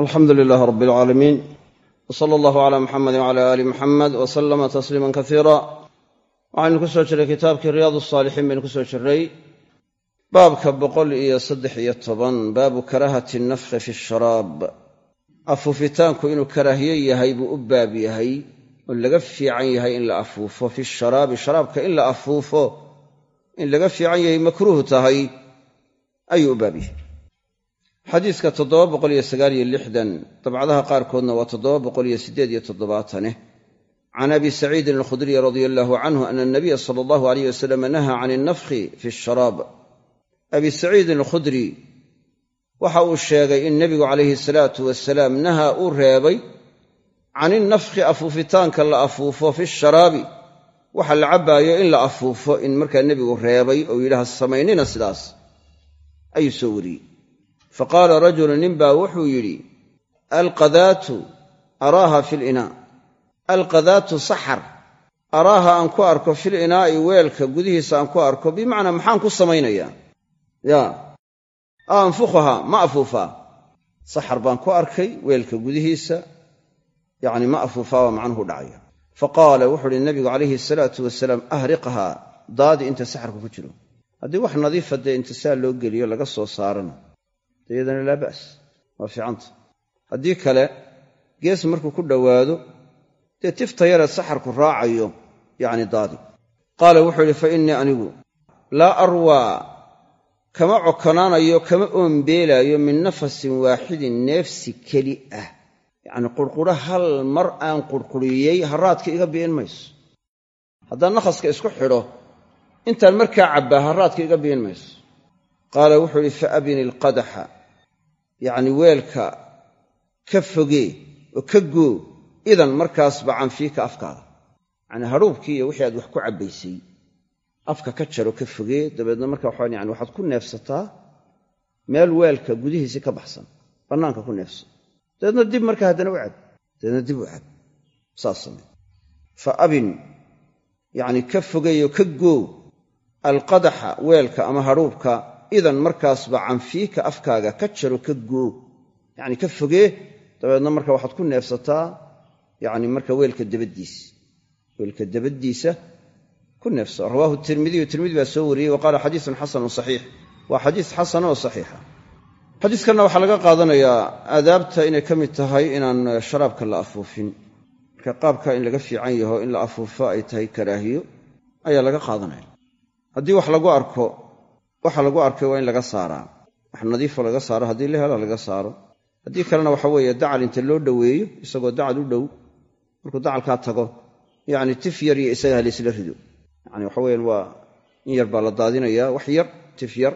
alxamdu lilaah rab alcaalamiin w sala allahu cala muxamedi wcala aali muxamed w salama tasliima kasiira waxaynu ku soo jirray kitaabkii riyaad saalixiin baynu ku soo jirray baabka boqol iyo saddex iyo toban baabu karaahati nafkhi fi sharaab. Afuufitaanku inuu karaahiye yahay buu u baab yahay oo laga fiican yahay in la afuufo. Fi sharaabi sharaabka in la afuufo in laga fiican yahay makruuh tahay ayuu u baab xadiiska dabcadaha qaarkoodna waa can abi saciidin alkhudriy radia allaahu canhu ana anabiya sala allahu alayh wasalam nahaa can innafkhi fi sharaab abi saciidin alkhudri waxa uu sheegay in nebigu calayhi salaatu wasalaam nahaa uu reebay can innafkhi afuufitaanka la afuufo fi sharaabi waxa la cabbaayo in la afuufo in markaa nebigu reebay oo yidhaha samaynina sidaas. Ayuu soo wariyey faqaala rajulu ninbaa wuxuu yidhi alqadaatu araaha fi linaa alqadaatu saxar araaha aan ku arko fil inaa'i weelka gudihiisa aan ku arko bimacnaa maxaan ku samaynayaa yaa anfukhaha ma afuufaa saxar baan ku arkay weelka gudihiisa yacni ma afuufaa waa macnuhu dhacaya faqaala wuxuu uhi nabigu calayhi salaatu wasalaam ahriqhaa daadi inta saxarku ku jiro haddii wax nadiifa dee inta saa loo geliyo laga soo saarana iyadana laa ba's waa fiicanta. Haddii kale gees markuu ku dhowaado dee tifta yaree saxarku raacayo yacni daadi. Qaala wuxuu idhi fa innii anigu laa arwaa kama cokonaanayo kama oombeelaayo min nafasin waaxidin neefsi keli ah. Yacni qurquro hal mar aan qurquriyey haraadka iga bi'in mayso. Haddaan nakhaska isku xidho intaan markaa cabbaa haraadka iga bi'in mayso. Qaala wuxuu idhi fa abini alqadaxa yacni weelka ka fogee oo ka goo idan markaasba canfiika afkaada. Yacni hadhuubkii iyo wixii aad wax ku cabbaysay afka ka jaro ka fogee dabeedna marka waxaan yani waxaad ku neefsataa meel weelka gudihiisii ka baxsan bannaanka ku neefso dabeedna dib markaa haddana u cab dabeedna dib u cab saas samey fa abin yacni ka fogeeyo ka goo alqadaxa weelka ama hadhuubka idan markaasba canfiika afkaaga ka jaro ka goo yacni ka fogee dabeedna marka waxaad ku neefsataa yacni marka weelka dabaddiisa weelka dabaddiisa ku neefso. Rawaahu tirmidiyu tirmidi baa soo wariyey wa qaala xadiisun saxiix. Waa xadiis xasana oo saxiixa xadiiskanna waxaa laga qaadanayaa aadaabta inay ka mid tahay inaan sharaabka la afuufin. Marka qaabka in laga fiican yaho in la afuufo ay tahay karaahiyo ayaa laga qaadanaya. Haddii wax lagu arko waxa lagu arkay waa in laga saaraa wax nadiifo laga saaro haddii la hela laga saaro. Haddii kalena waxa weeye dacal inta loo dhoweeyo isagoo dacal u dhow markuu dacalkaa tago yacni tif yar iyo isaga halaysla rido. Yacni waxa weyaan waa in yar baa la daadinayaa wax yar tif yar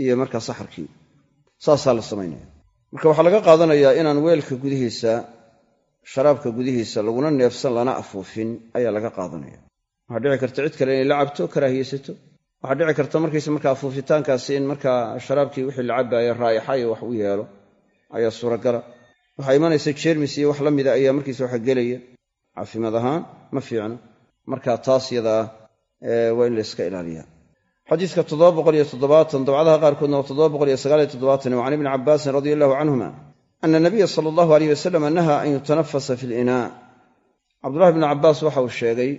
iyo markaa saxarkii. Saasaa la samaynaya. Marka waxaa laga qaadanayaa inaan weelka gudihiisa sharaabka gudihiisa laguna neefsan lana afuufin ayaa laga qaadanaya. Waxaa dhici karta cid kale inay la cabto karaahiyeysato waxaa dhici karta markayse markaa afuufitaankaasi in markaa sharaabkii wixii la cabbaaya raa'ixa iyo wax u yeelo ayaa suuragala. Waxaa imanaysa jeermis iyo wax la mida ayaa markiisa waxa gelaya. Caafimaad ahaan ma fiicno marka taas yadaa waa in la yska ilaaliyaa. Xadiiska dabcadaha qaarkoodna waa can ibni cabaasin radia allahu canhuma ana nabiya sala allahu aleyh wasalam nahaa an yutanafasa fi linaa cabdullahi bnu cabbaas waxa uu sheegay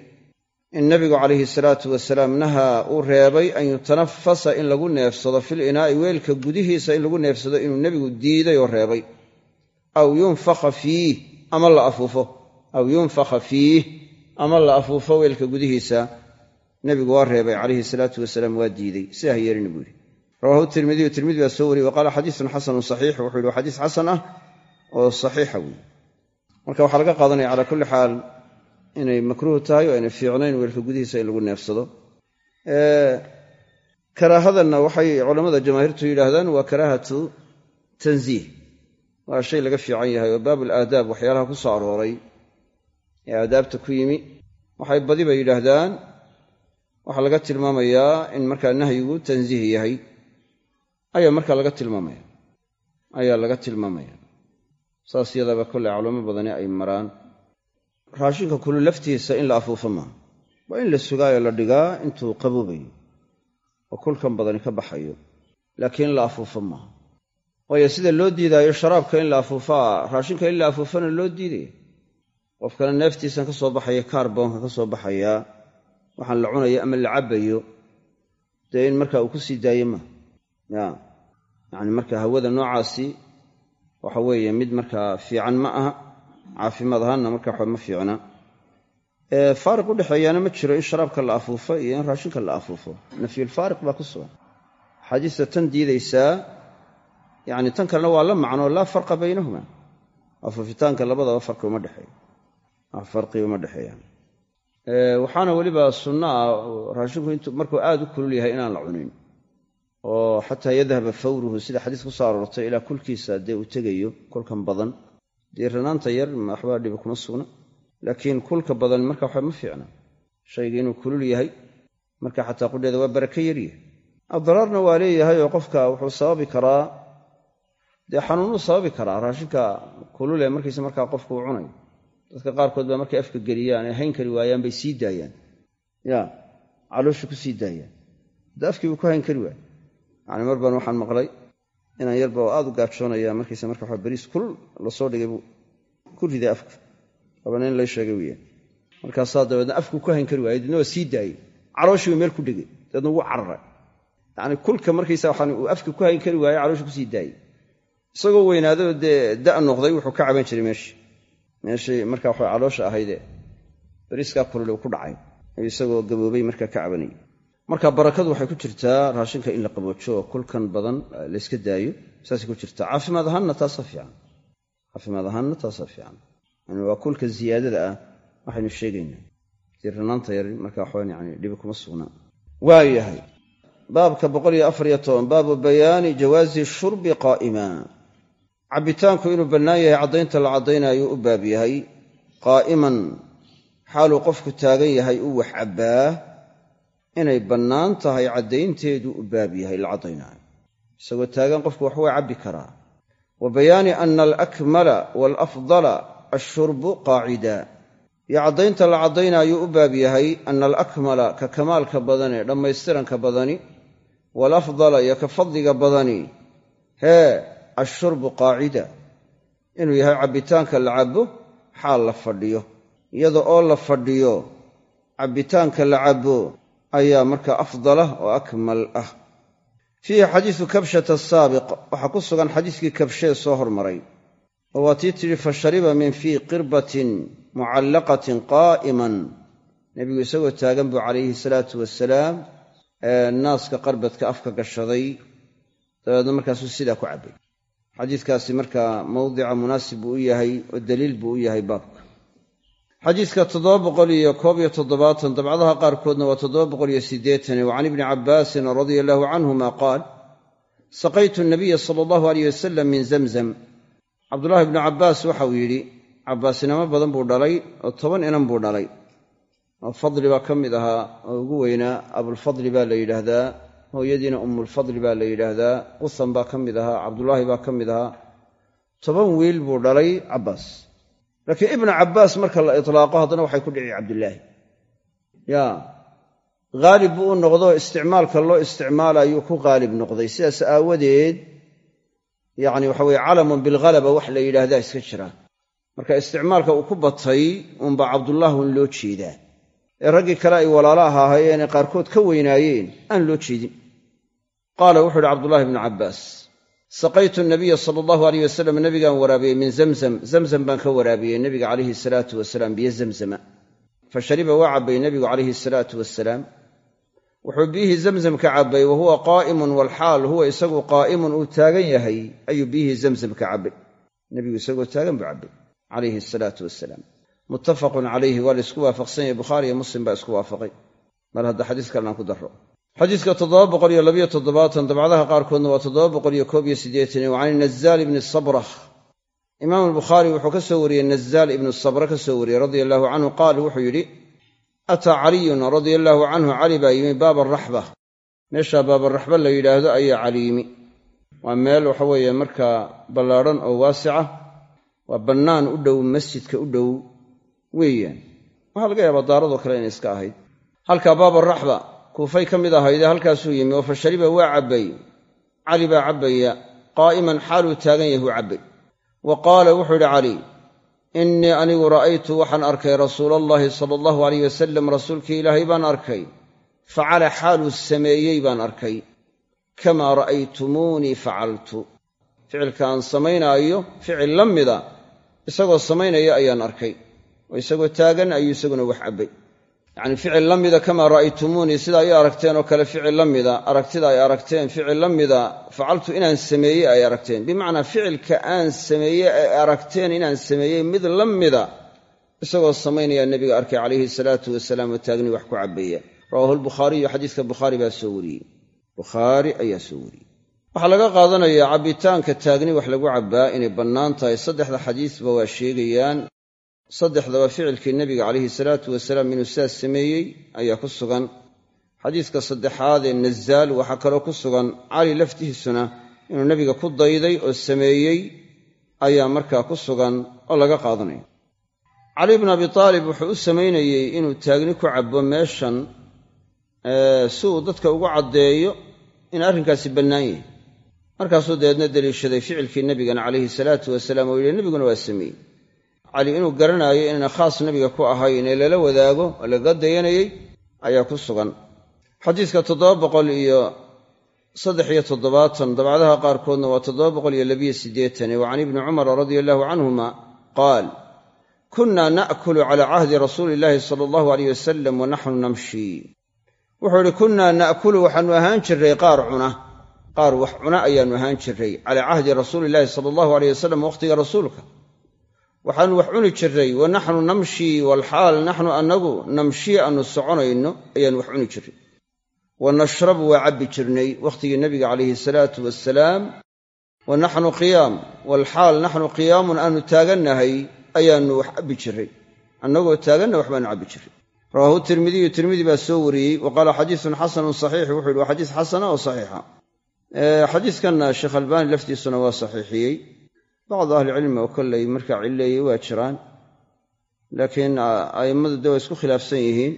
in nabigu calayhi salaatu wasalaam nahaa uu reebay an yutanafasa in lagu neefsado fil inaa'i weelka gudihiisa in lagu neefsado inuu nebigu diiday oo reebay. Aw yunfakha fiih ama la afuufo. Aw yunfakha fiih ama la afuufo weelka gudihiisa. Nebigu waa reebay calayhi salaatu wasalaam waa diidey sidaa ha yeelina buu yidhi. Rawaahu tirmidiyu tirmidi baa soo wariyey wa qaala xadiisun xasanun saxiix wuxuu yidhi waa xadiis xasan ah oo saxiixa weeye marka waxaa laga qaadanaya calaa kulli xaal inay makruuh tahay oo aynay fiicnayn weelka gudihiisa in lagu neefsado. Karaahadanna waxay culammada jamaahiirtu yidhaahdaan waa karaahatu tanziih. Waa shay laga fiican yahay oo baabul aadaab waxyaalaha ku soo arooray ee aadaabta ku yimi. Waxay badiba yidhaahdaan waxaa laga tilmaamayaa in markaa nahyigu tanziih yahay. Ayaa markaa laga tilmaamaya. Ayaa laga tilmaamaya. Saas yadaaba kolley culamo badani ay maraan raashinka kulu laftiisa in la afuufo maaha waa in la sugaayo la dhigaa intuu qaboobayo. Oo kulkan badani ka baxayo laakiin in la afuufo maaha waayo sida loo diidaayo sharaabka in la afuufaa raashinka in la afuufana loo diidaya qofkana neeftiisan ka soo baxaya kaarboonka ka soo baxaya waxaan la cunayo ama la cabbayo dee in marka uu ku sii daayo ma. Ya yacni marka hawada noocaasi waxa weeye mid markaa fiican ma aha caafimaad ahaanna marka waxa ma fiicna. Faariq udhexeeyaana ma jiro in sharaabka la afuufo iyo in raashinka la afuufo. Nafyulfaariq baa ku sugan. Axaadiista tan diidaysaa yani tan kalena waa la macnoo laa farqa baynahuma. Afuufitaanka labadaba farqi uma dhexeeyo. Farqi uma dhexeeyaan. Waxaana weliba sunno ah raashinku intuu markuu aad u kulul yahay inaan la cunin. Oo xataa yadhaba fawruhu sida xadiis ku soo aroortay ilaa kulkiisa dee uu tegayo kulkan badan dee ranaanta yar waxbaa dhibi kuma sugna. Laakiin kulka badan marka waxa ma fiicna. Shayga inuu kulul yahay marka xataa qudheeda waa barake yaryahay addaraarna waa leeyahay oo qofka wuxuu sababi karaa dee xanuunuu sababi karaa raashinka kulule markiisa markaa qofku uu cunayo. Dadka qaarkood baa markay afka geliyaan ee hayn kari waayaan bay sii daayaan. Ya caloosha ku sii daayaan. Hadda afkii buu ku hayn kari waaya yani mar baan waxaan maqlay inaan yarba oo aad u gaajoonaya markiisa marka waxa bariis kulul la soo dhigay buu ku riday afka. Abana in lay sheegay weyaan markaasaa dabeedna afku ku hayn kari waayay deedna waa sii daayey. Calooshii buu meel ku dhegay dabeedna wuu cararay. Yacni kulka markiisa waxaan uu afka ku hayn kari waayey calooshii ku sii daayey. Isagoo weynaadoo dee da' noqday wuxuu ka caban jiray meeshii. Meeshii marka waxa caloosha ahaydee bariiskaa kulule uu ku dhacay. Isagoo gaboobay markaa ka cabanayay marka barakadu waxay ku jirtaa raashinka in la qaboojo oo kulkan badan layska daayo saasay ku jirtaa. Caafimaad ahaanna taasaa fiican. Caafimaad ahaanna taasaa fiican. Yani waa kulka ziyaadada ah waxaynu sheegaynaa. Diranaanta yar marka waxaan yani dhibi kuma sugnaa waa yahay baabka baabu bayaani jawaazi shurbi qaa'ima. Cabbitaanku inuu bannaan yahay caddaynta la caddaynaayuu u baab yahay. Qaa'iman xaaluu qofku taagan yahay u wax cabbaa inay bannaan tahay caddaynteedu u baab yahay la caddaynaayo. Isagoo taagan qofku wax waa cabbi karaa. Wa bayaani ana alakmala waalafdala ashurbu qaacida. Iyo caddaynta la caddaynaayu u baab yahay ana alakmala ka kamaalka badan ee dhammaystiranka badani waalafdala iyo ka fadliga badani hee ashurbu qaacida. Inuu yahay cabbitaanka la cabbo xaal la fadhiyo. Iyada oo la fadhiyo cabbitaanka la cabbo ayaa marka afdala oo akmal ah. Fiihi xadiisu kabshata asaabiq waxaa ku sugan xadiiskii kabshee soo hormaray. Oo waa tii tidhi fa shariba min fii qirbatin mucallaqatin qaa'iman. Nebigu isagoo taagan buu calayhi salaatu wasalaam naaska qarbadka afka gashaday. Dabeedna markaasuu sidaa ku cabbay. Xadiiskaasi markaa mawdica munaasib buu u yahay oo daliil buu u yahay baabka xadiidka toddoba boqol iyo koob iyo toddobaatan dabcadaha qaarkoodna waa toddoba boqol iyo siddeetan wa ibni cabbaasin radia allahu canhuma qaal saqaytu nabiya sala allahu aleyh wasalam min zamzam. Cabdullaahi ibnu cabbaas waxauu yidhi cabbaas inamo badan buu dhalay oo toban inan buu dhalay. Oo fadli baa ka mid ahaa oo ugu weynaa abulfadli baa la yidhaahdaa hooyadiina ummulfadli baa la yidhaahdaa qusan baa ka mid ahaa cabdullaahi baa ka mid ahaa. Toban wiil buu dhalay cabbaas laakiin ibnu cabbaas marka la itlaaqo haddana waxay ku dhici cabdillaahi. Ya. Haalib buu u noqdo isticmaalka loo isticmaalayuu ku haalib noqday. Sidaas aawadeed yacni waxa weye calamun bilghalaba wax la yidhaahdaa iska jira. Marka isticmaalka uu ku batay uunbaa cabdullaah un loo jeedaa. Ee raggii kale ay walaalo ahaahayeen ee qaarkood ka weynaayeen aan loo jeedin. Qaala wuxuu uhi cabdullahi ibnu cabbaas saqaytu nabiya sala allahu aleyh wasalam nabigaan waraabiyey min zamzam zamzam baan ka waraabiyey nebiga calayhi salaatu wasalaam biyo zamzama fa shariba waa cabbay nebigu calayhi salaatu wasalaam wuxuu biyihii zamzam ka cabbay wa huwa qaa'imun walxaal huwa isagu qaa'imun uu taagan yahay ayuu biyihii zamzam ka cabbay nebigu isagoo taagan buu cabbay calayhi asalaatu wasalaam muttafaqun calayhi waa la isku waafaqsan yahay bukhaari iyo muslim baa isku waafaqay mar hadda xadiis kalen aan ku darro xadiiska dabcadaha qaarkoodna waa can nazaal ibni sabrakh imaam albukhaari wuxuu ka soo wariyey nazaal ibnu sabra ka soo wariyey radia allahu canhu qaal wuxuu yidhi ataa caliyun radia allaahu canhu cali baa yimi baaba araxba meeshaa baabaraxba la yidhaahdo ayaa cali yimi. Waa meel waxa weeye markaa ballaadhan oo waasica waa bannaan u dhow masjidka u dhow weeyaan. Waxaa laga yaabaa daaradoo kale inay iska ahayd. Halkaa baabaraxba kuufay ka mid ahaydee halkaasuu yimi oo fa shariba waa cabbay cali baa cabbaya qaa'iman xaaluu taagan yahu cabbay. Wa qaala wuxuu yidhi cali innii anigu ra'aytu waxaan arkay rasuulallaahi sala allahu alayh wasalam rasuulkii ilaahay baan arkay facala xaaluu sameeyey baan arkay kamaa ra'aytumuunii facaltu. Ficilkaan samaynaayo ficil la mida isagoo samaynaya ayaan arkay oo isagoo taagan ayuu isaguna wax cabbay yacnii ficil la mida kamaa ra'aytumuunii sida ay aragteen oo kale ficil la mida aragtida ay aragteen ficil la mida facaltu inaan sameeyey ay aragteen. Bimacnaa ficilka aan sameeyey ay aragteen inaan sameeyey mid la mida isagoo samaynayaa nebiga arkay calayhi salaatu wasalaam oo taagni wax ku cabbaya rawaahu lbukhaariyu xadiiska bukhaari baa soo wariyey. Bukhaari ayaa soo wariyey. Waxaa laga qaadanayaa cabbitaanka taagni wax lagu cabbaa inay bannaan tahay. Saddexda xadiisba waa sheegayaan saddexdaba ficilkii nebiga calayhi salaatu wasalaam inuu sidaas sameeyey ayaa ku sugan. xadiiska saddexaad ee nazaal waxaa kaloo ku sugan cali laftiisuna inuu nebiga ku dayday oo sameeyey ayaa markaa ku sugan oo laga qaadanaya. Cali bnu abi taalib wuxuu u samaynayey inuu taagni ku cabbo meeshan si uu dadka ugu caddeeyo in arrinkaasi bannaan yahay. Markaasuu dabeedna deliishaday ficilkii nebigana calayhi salaatu wasalaam oo yidhi nebiguna waa sameeyey cali inuu garanaayo inayna khaas nebiga ku ahayn ee lala wadaago oo laga dayanayey ayaa ku sugan. Xadiiska toddoba boqol iyo saddex iyo toddobaatan dabcadaha qaarkoodna waa toddoba boqol iyo labiyo siddeetan. Wa can ibni cumara radia allahu canhuma qaal kunna na'kulu cala cahdi rasuuli illaahi sala allahu aleyh wasalam wa naxnu namshi. Wuxuu idhi kunnaa na'kulu waxaannu ahaan jirray qaar cuna qaar wax cuna ayaannu ahaan jirray calaa cahdi rasuuliillaahi sala allahu aleyh wasalam wakhtiga rasuulka waxaannu wax cuni jirray wa naxnu namshii walxaal naxnu annagu namshii aannu soconayno ayaannu wax cuni jirray wa nashrabu waa cabbi jirnay wakhtigii nebiga calayhi salaatu wasalaam wa naxnu qiyaam walxaal naxnu qiyaamun aannu taagannahay ayaannu wax cabbi jirray annagoo taaganna waxbaannu cabbi jirray rawaahu tirmidiyu tirmidi baa soo wariyey wa qaala xadiisun xasanun saxiix wuxu yidhi waa xadiis xasana oo saxiixa. Xadiiskanna sheekh albaani laftiisuna waa saxiixiyey bacdu ahlicilmi oo kollay markaa cilleeyey waa jiraan laakiin a'immadu de waa isku khilaafsan yihiin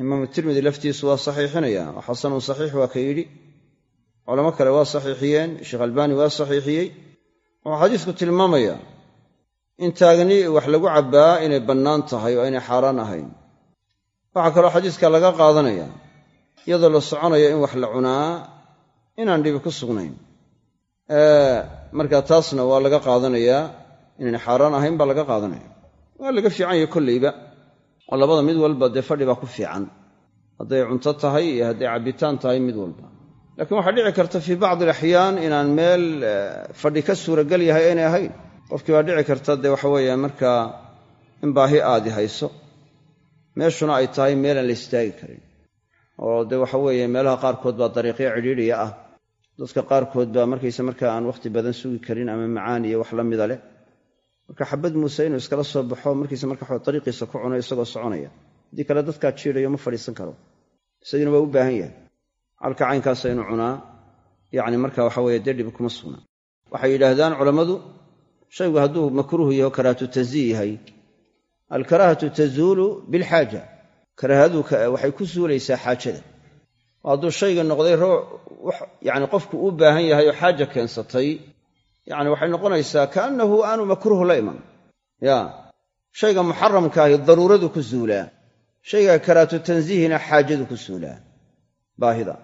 imaamu tirmidi laftiisu waa saxiixinaya oo xasanun saxiix waa ka yidhi culamo kale waa saxiixiyeen sheekh albaani waa saxiixiyey wuxuu xadiisku tilmaamaya in taagni wax lagu cabbaa inay bannaan tahay oo aynay xaaraan ahayn waxaa kaloo xadiiska laga qaadanaya iyadoo la soconayo in wax la cunaa inaan dhibi ku sugnayn marka taasna waa laga qaadanayaa inayn xaaraan ahayn baa laga qaadanaya. Waa laga fiican yahay kolleyba oo labada mid walba dee fadhi baa ku fiican. Hadday cunto tahay iyo hadday cabbitaan tahay mid walba. Laakiin waxaa dhici karta fii bacdi alaxyaan inaan meel fadhi ka suuragal yahay aynay ahayn. Qofkii baa dhici karta dee waxa weeye markaa in baahi aadi hayso. Meeshuna ay tahay meelaan la istaagi karin. Oo dee waxa weeye meelaha qaarkood baa dariiqyo cidhiidhiya ah dadka qaarkood baa markayse markaa aan wakhti badan sugi karin ama macaan iyo wax la mida leh. Marka xabad muuse inuu iskala soo baxo markiisa marka dariiqiisa ku cuno isagoo soconaya. Haddii kale dadkaa jiidayo ma fadhiisan karo. Isagiina waa u baahan yahay. Calka caynkaasa inuu cunaa. Yacni marka waxa weye dee kuma sugnaa. Waxay yidhaahdaan culammadu shaygu hadduu makruuh yaho karaahatu tanziih yahay. Alkaraahatu tazuulu bilxaaja karaahadu waxay ku suulaysaa xaajada hadduu shayga noqday yani qofku uu baahan yahay oo xaaja keensatay yani waxay noqonaysaa kaannahu aanu makruuh la iman. Ya shayga muxaramkaahi daruuradu ku zuulaa. Shayga karaahatu tansiihina xaajadu ku suulaa baahida.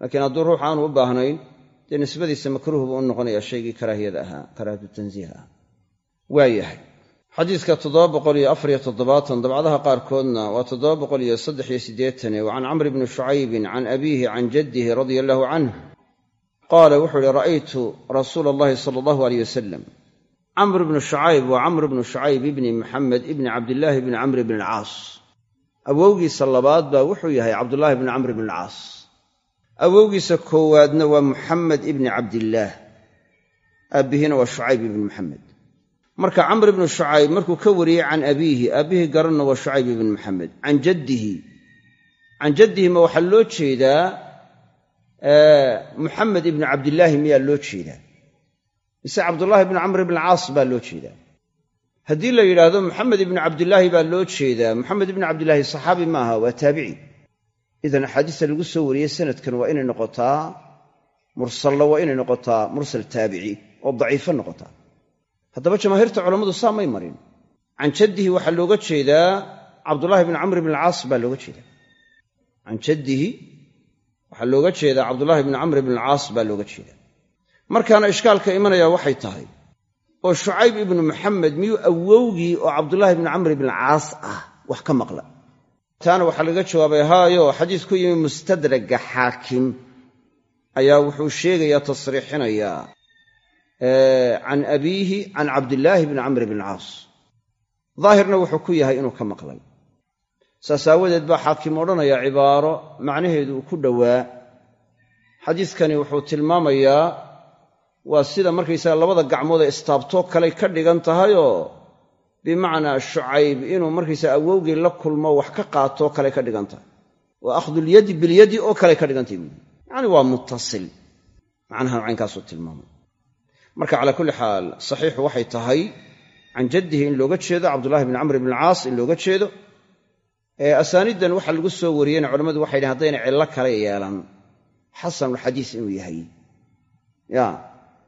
Laakiin hadduu ruux aanu u baahnayn dee nisbadiisa makruuh buu u noqonaya shaygii karaahiyada ahaa karaahatu tansiih ah waa yahay xadiiska toddoba boqoliyo afariyo toddobaatan dabcadaha qaarkoodna waa toddoba boqoliyo saddexiyo siddeetane wa camri bni shucaybin can abiihi can jaddihi radia allahu canh qaala wuxuu ihi ra'aytu rasuula allahi sala allahu aleyh wasalam camr bnu shucayb waa camr bnu shucayb ibni maxamed ibni cabdillaahi bni camr bni alcaas. Awowgiisa labaad baa wuxuu yahay cabdullaahi bni camr bni alcaas. Awowgiisa koowaadna waa muxamed ibni cabdillaah. Aabbihiina waa shucayb ibni maxamed marka camr ibnu shucayb markuu ka wariyey can abiihi aabbihii garanna waa shucayb ibni maxamed can jaddihi can jaddihi ma waxaa loo jeedaa muxamed ibni cabdillaahi miyaa loo jeedaa? Mise cabdullaahi ibni camr ibni alcaas baa loo jeedaa? Haddii la yidhaahdo muxamed ibni cabdillaahi baa loo jeedaa muxamed ibni cabdillaahi saxaabi maaha waa taabici. Idan axaadiista lagu soo wariyey sanadkan waa inay noqotaa mursalna waa inay noqotaa mursal taabici oo daciifo noqotaa haddaba jamaahiirta culammadu saa may marin. Can jaddihi waxaa looga jeedaa cabdullaahi bni camr bn alcaas baa looga jeedaa. Can jaddihi waxaa looga jeedaa cabdullaahi bni camr bn alcaas baa looga jeedaa. Markaana ishkaalka imanaya waxay tahay oo shucayb ibnu maxamed miyuu awowgii oo cabdullaahi bni camr bn alcaas ah wax ka maqla? Taana waxaa laga jawaabay haayo xadiis ku yimi mustadraga xaakim. Ayaa wuxuu sheegayaa tasriixinayaa can abiihi can cabdillaahi bni camr bn alcaas daahirna wuxuu ku yahay inuu ka maqlay saas aawadeed baa xaakim odhanaya cibaaro macnaheedu uu ku dhowaa xadiiskani wuxuu tilmaamayaa waa sida markaysaga labada gacmood ee istaabtoo kaley ka dhigan tahayoo bimacnaa shucayb inuu markaysaga awowgii la kulmo wax ka qaatoo kale ka dhigan tahay wa akhdulyadi bilyadi oo kale ka dhigan tahay buui yacani waa muttasil macnaha caynkaasuu tilmaamay marka calaa kulli xaal saxiixu waxay tahay can jaddihi in looga jeedo cabdullahi bni camr bn alcaas in looga jeedo. Asaaniiddan waxa lagu soo wariyeyna culammadu waxay dhahen haddayna cillo kale yeelan. Xasanulxadiis inuu yahay. Ya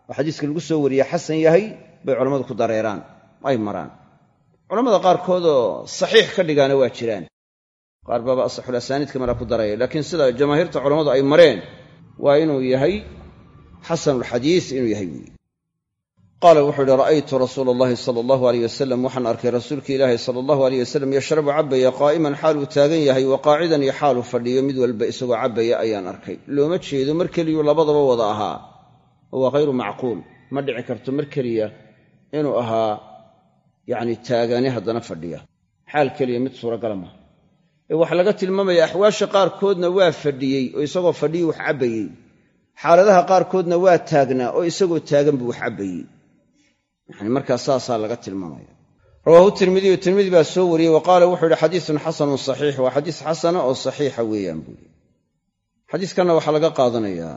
oo xadiiska lagu soo wariye xasan yahay bay culammadu ku dareeraan ay maraan. Culamada qaarkoodoo saxiix ka dhigaana waa jiraan. Qaar baaba asaxul asaaniidka mara ku daraya laakiin sida jamaahiirta culammadu ay mareen waa inuu yahay xasanulxadiis inuu yahay. weeye qaala wuxuu ihi ra'aytu rasuula allahi sala allahu aleyh wasalam waxaan arkay rasuulki ilaahi sala allahu aleyh wasalam yashrabu cabbaya qaa'iman xaaluu taagan yahay wa qaacidan iyo xaaluu fadhiyo mid walba isagoo cabbaya ayaan arkay. Looma jeedo mar keliyuu labadaba wada ahaa. Oo waa hayru macquul ma dhici karto mar keliya inuu ahaa yacni taagani haddana fadhiya. Xaal keliya mid suuragala maha ee waxaa laga tilmaamaya axwaasha qaarkoodna waa fadhiyey oo isagoo fadhiyi wax cabbayey. Xaaladaha qaarkoodna waa taagnaa oo isagoo taagan buu yani markaa saasaa laga tilmaamaya. Rawaahu tirmidiyu tirmidi baa soo wariyey wa qaala wuxuu yihi xadiisun xasanun saxiix. Waa xadiis xasana oo saxiixa weeyaan buuri xadiiskanna waxaa laga qaadanayaa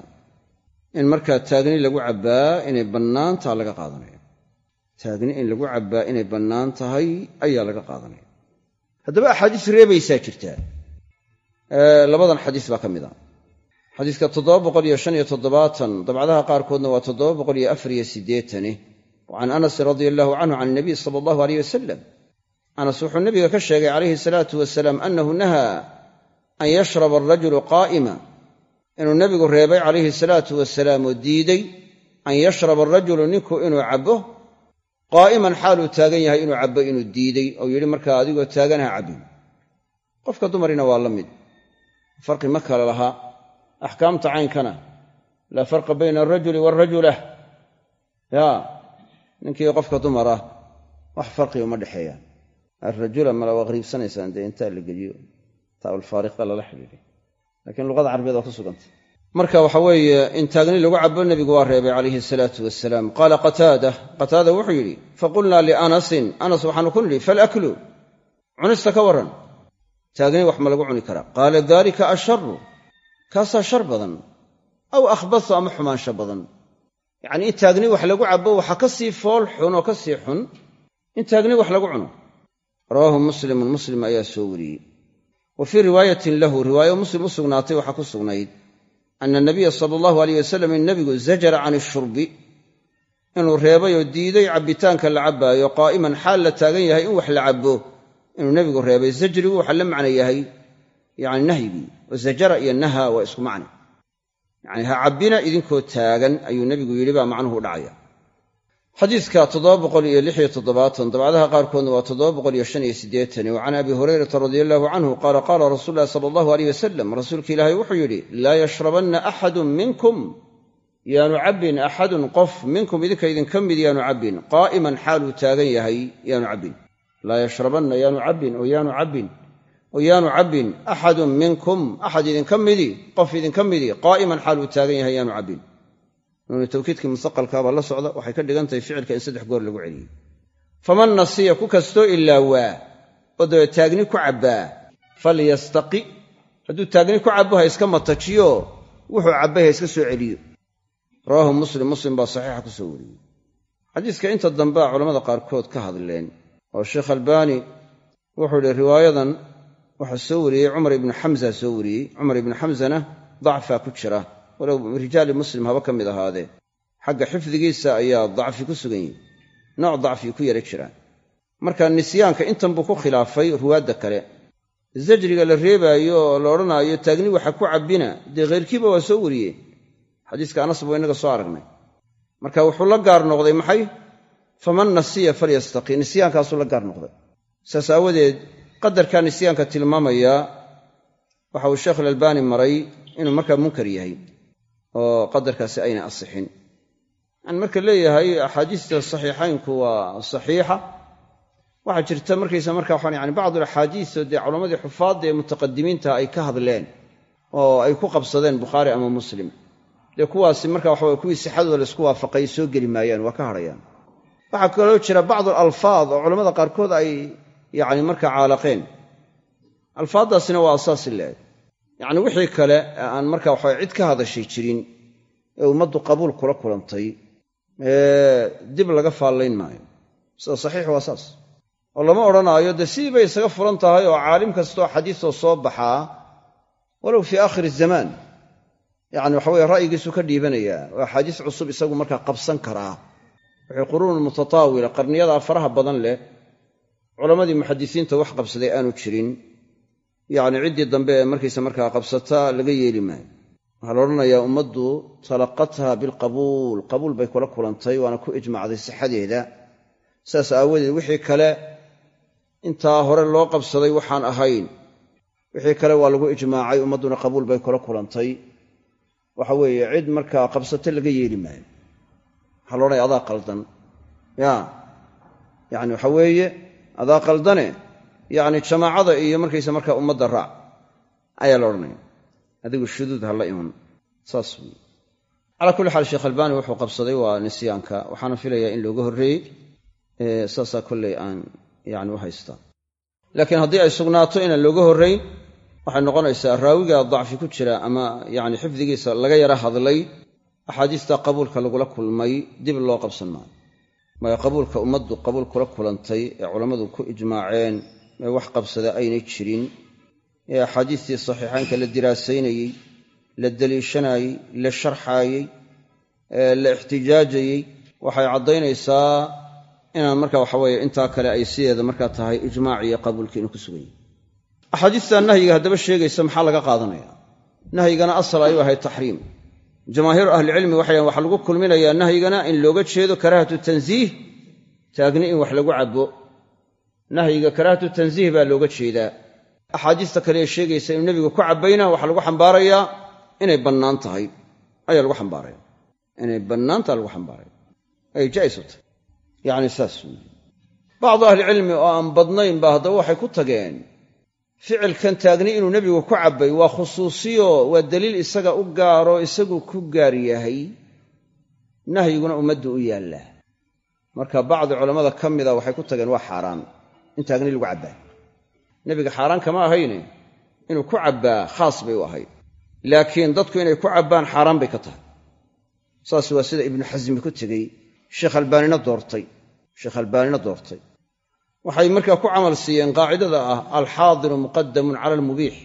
in markaa taagni lagu cabbaa inay bannaan taha laga qaadanaya. Taagni in lagu cabbaa inay bannaan tahay ayaa laga qaadanaya. Haddaba axaadiis reebaysaa jirtaa labadan xadiis baa ka mid a. Xadiiska toddoba boqol iyo shan iyo toddobaatan dabcadaha qaarkoodna waa toddoba boqol iyo afar siddeetani can anasin radia allahu canhu can nabiy sala allahu aleyh wasalam anas wuxuu nabiga ka sheegay calayhi salaatu wasalaam annahu nahaa an yashraba alrajulu qaa'ima inuu nebigu reebay calayhi salaatu wasalaam oo diiday an yashraba alrajulu ninku inuu cabbo qaa'iman xaaluu taagan yahay inuu cabbo inuu diiday oo yidhi markaa adigoo taagan ha cabbin qofka dumarina waa la mid farqi ma kale lahaa axkaamta caynkana laa farqa bayna alrajuli waalrajulah ya ninkii qofka dumar ah wax farqiga uma dhexeeyaan alrajula mala waa qariibsanaysaan dee intaa la geliyo taaulfaariqa lala xidhiiday lakiin luqada carabiyaed waa ku sugantay marka waxa weeye in taagni lagu cabo nebigu waa reebay calayhi salaatu wasalaam qaala qataada qataada wuxuu yidhi faqulnaa lianasin anas waxaanu ku nidhi falaklu cunista ka warran. Taagni wax ma lagu cuni karaa qaala daalika asharu kaasaa shar badan? Aw akhbasu ama xumaansho badan yacnii in taagni wax lagu cabbo waxaa ka sii fool xun oo ka sii xun. In taagni wax lagu cuno. Rawaahu muslimun muslim ayaa soo wariyey. Wa fii riwaayatin lahu riwaayo muslim u sugnaatay waxaa ku sugnayd ana nabiya sala allahu aleyh wasalam in nebigu zajara can ishurbi inuu reebay oo diiday cabbitaanka la cabbaayo qaa'iman xaal la taagan yahay in wax la cabbo. Inuu nebigu reebay zajrigu waxaa la macno yahay yacni nahyigii oo iyo naha waa isku macni yacni ha cabbina idinkoo taagan ayuu nebigu yidhi baa macnuhu dhacaya. Xadiidka dabcadaha qaarkoodna waa wa can abi hurayrata radia allahu canhu qaala qaala rasuulu llahi sala allahu aleyh wasalam rasuulka ilaahay wuxuu yidhi laa yashrabanna axadun minkum yaanu cabbin axadun qof minkum idinka idinka mid yaanu cabbin qaa'iman xaaluu taagan yahay yaanu cabbin. Laa yashrabanna yaanu cabbin oo yaanu cabbin oo yaanu cabbin axadun minkum axad idinka midi qof idinka midi qaa'iman xaaluu taagan yahay yaanu cabbin. Nuunu tawkiidkii mustaqalkaabaa la socda waxay ka dhigan tahay ficilka in saddex goor lagu celiyey. Faman nasiya ku kastoo ilaawaa oo dabee taagni ku cabbaa falyastaqi hadduu taagni ku cabbo ha iska matajiyo wuxuu cabbay ha iska soo celiyo. Rawaahu muslim muslim baa saxiixa ku soo wariyey. Xadiiska inta dambea culammada qaarkood ka hadleen oo sheekh albaani wuxuu idhi riwaayadan waxaa soo wariyey cumar ibnu xamza soo wariyey. Cumar ibnu xamzana dacfaa ku jira. Walow rijaali muslim haba ka mid ahaadee xagga xifdigiisa ayaa dacfi ku sugan yihi nooc dacfi ku yara jiraan marka nisyaanka intan buu ku khilaafay ruwaadda kale. Zajriga la reebaayo oo la odhanaayo taagni waxa ku cabbina. Dee khayrkiiba waa soo wariyeen xadiiska anas buu innaga soo aragnay. Marka wuxuu la gaar noqday maxay? Faman nasiya falyastaqi. Nisyaankaasuu la gaar noqday. Saas aawadeed qadarkaa nisyaanka tilmaamaya waxa uu sheekh alalbaani maray inuu markaa munkar yahay oo qadarkaasi ayna asixin. Yani marka leeyahay axaadiista saxiixaynku waa saxiixa. Waxaa jirta markaysa marka waxaan yani bacdu alaxaadiis dee culammadii xufaadda ee mutaqadimiinta ay ka hadleen oo ay ku qabsadeen bukhaari ama muslim. Dee kuwaasi marka waxawe kuwii sixadooda laysku waafaqay soo geli maayaan waa ka hadhayaan. Waxaa kaloo jira bacdu alalfaad oo culamada qaarkood ay yacni markaa caalaqeen. Alfaaddaasina waa asaasi leeg. Yacni wixii kale ee aan marka waxawe cid ka hadashay jirin ee ummaddu qabuul kula kulantay dib laga faallayn maayo. Sida saxiix waa saas. Oo lama odhanaayo dee sidii bay isaga furan tahay oo caalim kastoo xadiisoo soo baxaa walow fii aakhiri zamaan. Yacni waxa weye ra'yigiisu ka dhiibanayaa. Oo axaadiis cusub isagu markaa qabsan karaa. Wixii quruun mutataawila qarniyadaa faraha badan leh culammadii muxadisiinta wax qabsaday aanu jirin. Yacni ciddii dambe ee markaysa markaa qabsataa laga yeeli maayo. Waxaa la odhanayaa ummaddu talaqatha bilqabuul. Qabuul bay kula kulantay waana ku ijmacday sixadeeda. Saas aawadeed wixii kale intaa hore loo qabsaday waxaan ahayn. Wixii kale waa lagu ijmaacay ummadduna qabuul bay kula kulantay. Waxa weeye cid markaa qabsate laga yeeli maayo. Waxaa la odhanaya adaa qaldan. Ya yacni waxa weeye adaa qaldane yacni jamaacada iyo markaysa markaa ummadda raac ayaa la odhanaya adigu shuduud ha la iman. Saas calaa kulli xaal sheekh albaani wuxuu qabsaday waa nisyaanka waxaana filayaa in looga horreeyey saasaa kolley aan yani u laakiin haddii ay sugnaato inaan looga horrayn waxay noqonaysaa raawiga dacfi ku jira ama yani xifdigiisa laga yara hadlay axaadiista qabuulka lagula kulmay dib loo qabsan maayo qabuulka ummaddu qabuul kula kulantay ee culammadu ku ijmaaceen ee wax qabsada aynay jirin ee axaadiistii saxiixaynka la diraasaynayey la deliishanayey la sharxaayey la ixtijaajayey waxay caddaynaysaa inaan marka waxaweye intaa kale ay sideeda markaa tahay ijmaac iyo qabuulka inuu ku sugan yahy axaadiistaa nahyiga haddaba sheegaysa maxaa laga qaadanaya? Nahyigana asal ayuu ahay taxriim jamaahiiru ahlicilmi waxay dhahen waxaa lagu kulminayaa nahyigana in looga jeedo karaahatu tansiih taagni in wax lagu cabbo. Nahyiga karaahatu tansiih baa looga jeedaa. Axaadiista kale ee sheegaysa inuu nebigu ku cabbayna waxaa lagu xambaarayaa inay bannaan tahay. Ayaa lagu xambaaraya. Inay bannaantaha lagu xambaaraya. Ay jaa'is u tahay. Yacni saas weyi bacdu ahlicilmi oo aan badnayn ba haddaba waxay ku tageen ficilkan taagni inuu nebigu ku cabbay waa khusuusiyo waa daliil isaga u gaaro isagu ku gaar yahay. Nahyiguna ummaddu u yaallaa marka bacdi culammada ka mida waxay ku tageen waa xaaraan. In taagni lagu cabbaa nebiga xaaraan kama ahayne. Inuu ku cabbaa khaas bay u ahayd. Laakiin dadku inay ku cabbaan xaaraan bay ka tahay. Saas waa sida ibnu xasmi ku tegey. Sheekh albaanina doortay. Sheekh albaanina doortay waxay markaa ku camal siiyeen qaacidada ah alxaadiru muqadamun cala almubiix.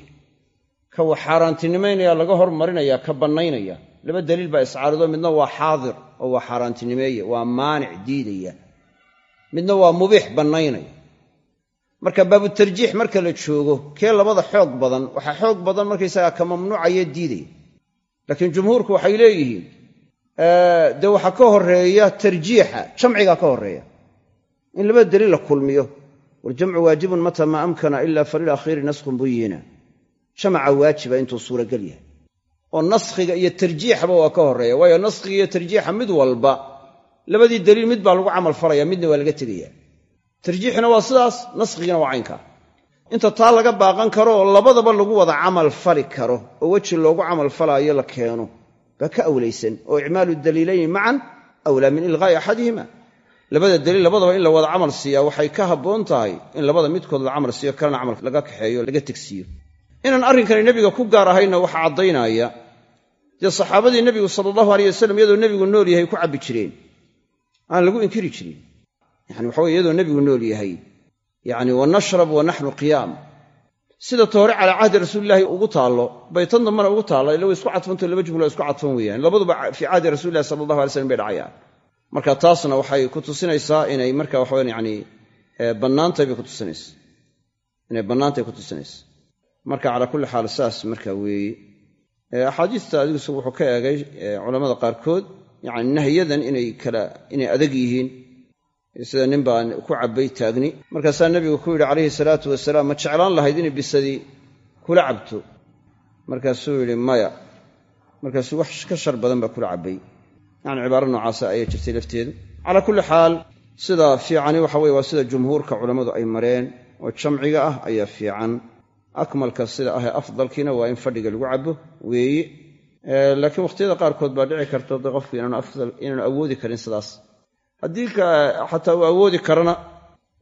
Ka wax xaaraantinimaynaya laga hormarinaya ka bannaynaya. Laba daliil baa iscaarido midna waa xaadir oo waa xaaraantinimeeye waa maanic diidaya. Midna waa mubiix bannaynaya. Marka baabutarjiix marka la joogo kee labada xoog badan waxaa xoog badan markaysagaa ka mamnuucaya diidaya. Laakiin jumhuurku waxay leeyihiin dee waxaa ka horreeya tarjiixa jamcigaa ka horreeya in labada daliil la kulmiyo. Waljamcu waajibun mata maa amkana ila falilakhiiri naskhun buyina jamaca waajiba intuu suuragal yahay. Oo naskhiga iyo tarjiixba waa ka horreeya waayo naskhiga iyo tarjiixa mid walba labadii daliil mid baa lagu camal falaya midna waa laga tegaya tarjiixna waa sidaas naskhigina waa caynkaa inta taa laga baaqan karo oo labadaba lagu wada camal fali karo oo weji loogu camal falaayo la keeno baa ka awlaysan oo icmaalu daliilayni macan awlaa min ilqaa'i axadihima labada daliil labadaba in la wada camal siiyaa. Waxay ka habboon tahay in labada midkood la camal siiyo kalena camal laga kaxeeyo laga tegsiiyo. Inaan arrinkani nebiga ku gaar ahayna waxaa caddaynaya. Dee saxaabadii nebigu sala allahu aleyh wasalam iyadoo nebigu nool yahay ku cabbi jireen. Aan lagu inkiri jirin. Yani waxaweye iyadoo nebigu nool yahay. Yani wa nashrab wa naxnu qiyaam. Sida toore calaa cahdi rasuulilaahi ugu taallo bay tan dambana ugu taalla illa way isku cadfanto laba jumlo isku cadfan weeyaan. Labaduba fii cahdi rasulilahi sala allahu alay slam bay dhacayaan marka taasna waxay ku tusinaysaa inay marka waxawan yani bannaantay bay ku tusinaysa. Inay bannaantay ku tusinaysa. Marka calaa kulli xaal saas marka weeye axaadiista adigu isagu wuxuu ka eegay culammada qaarkood yani nahyadan inay kala inay adag yihiin. Sida nin baa ku cabbay taagni. Markaasaa nebigu ku yidhi calayhi salaatu wasalaam ma jeclaan lahayd inay bisadii kula cabto? Markaasuu yidhi maya. Markaasuu wax ka shar badan baa kula cabbay yani cibaaro noocaasa ayaa jirtay lafteedu calaa kulli xaal sida fiicani waxa weye waa sida jumhuurka culammadu ay mareen oo jamciga ah ayaa fiican. Akmalka sida ahee afdalkiina waa in fadhiga lagu cabo weeye laakiin wakhtiyada qaarkood baa dhici karta de qofku inaanu awoodi karin sidaas. Haddii xataa uu awoodi karana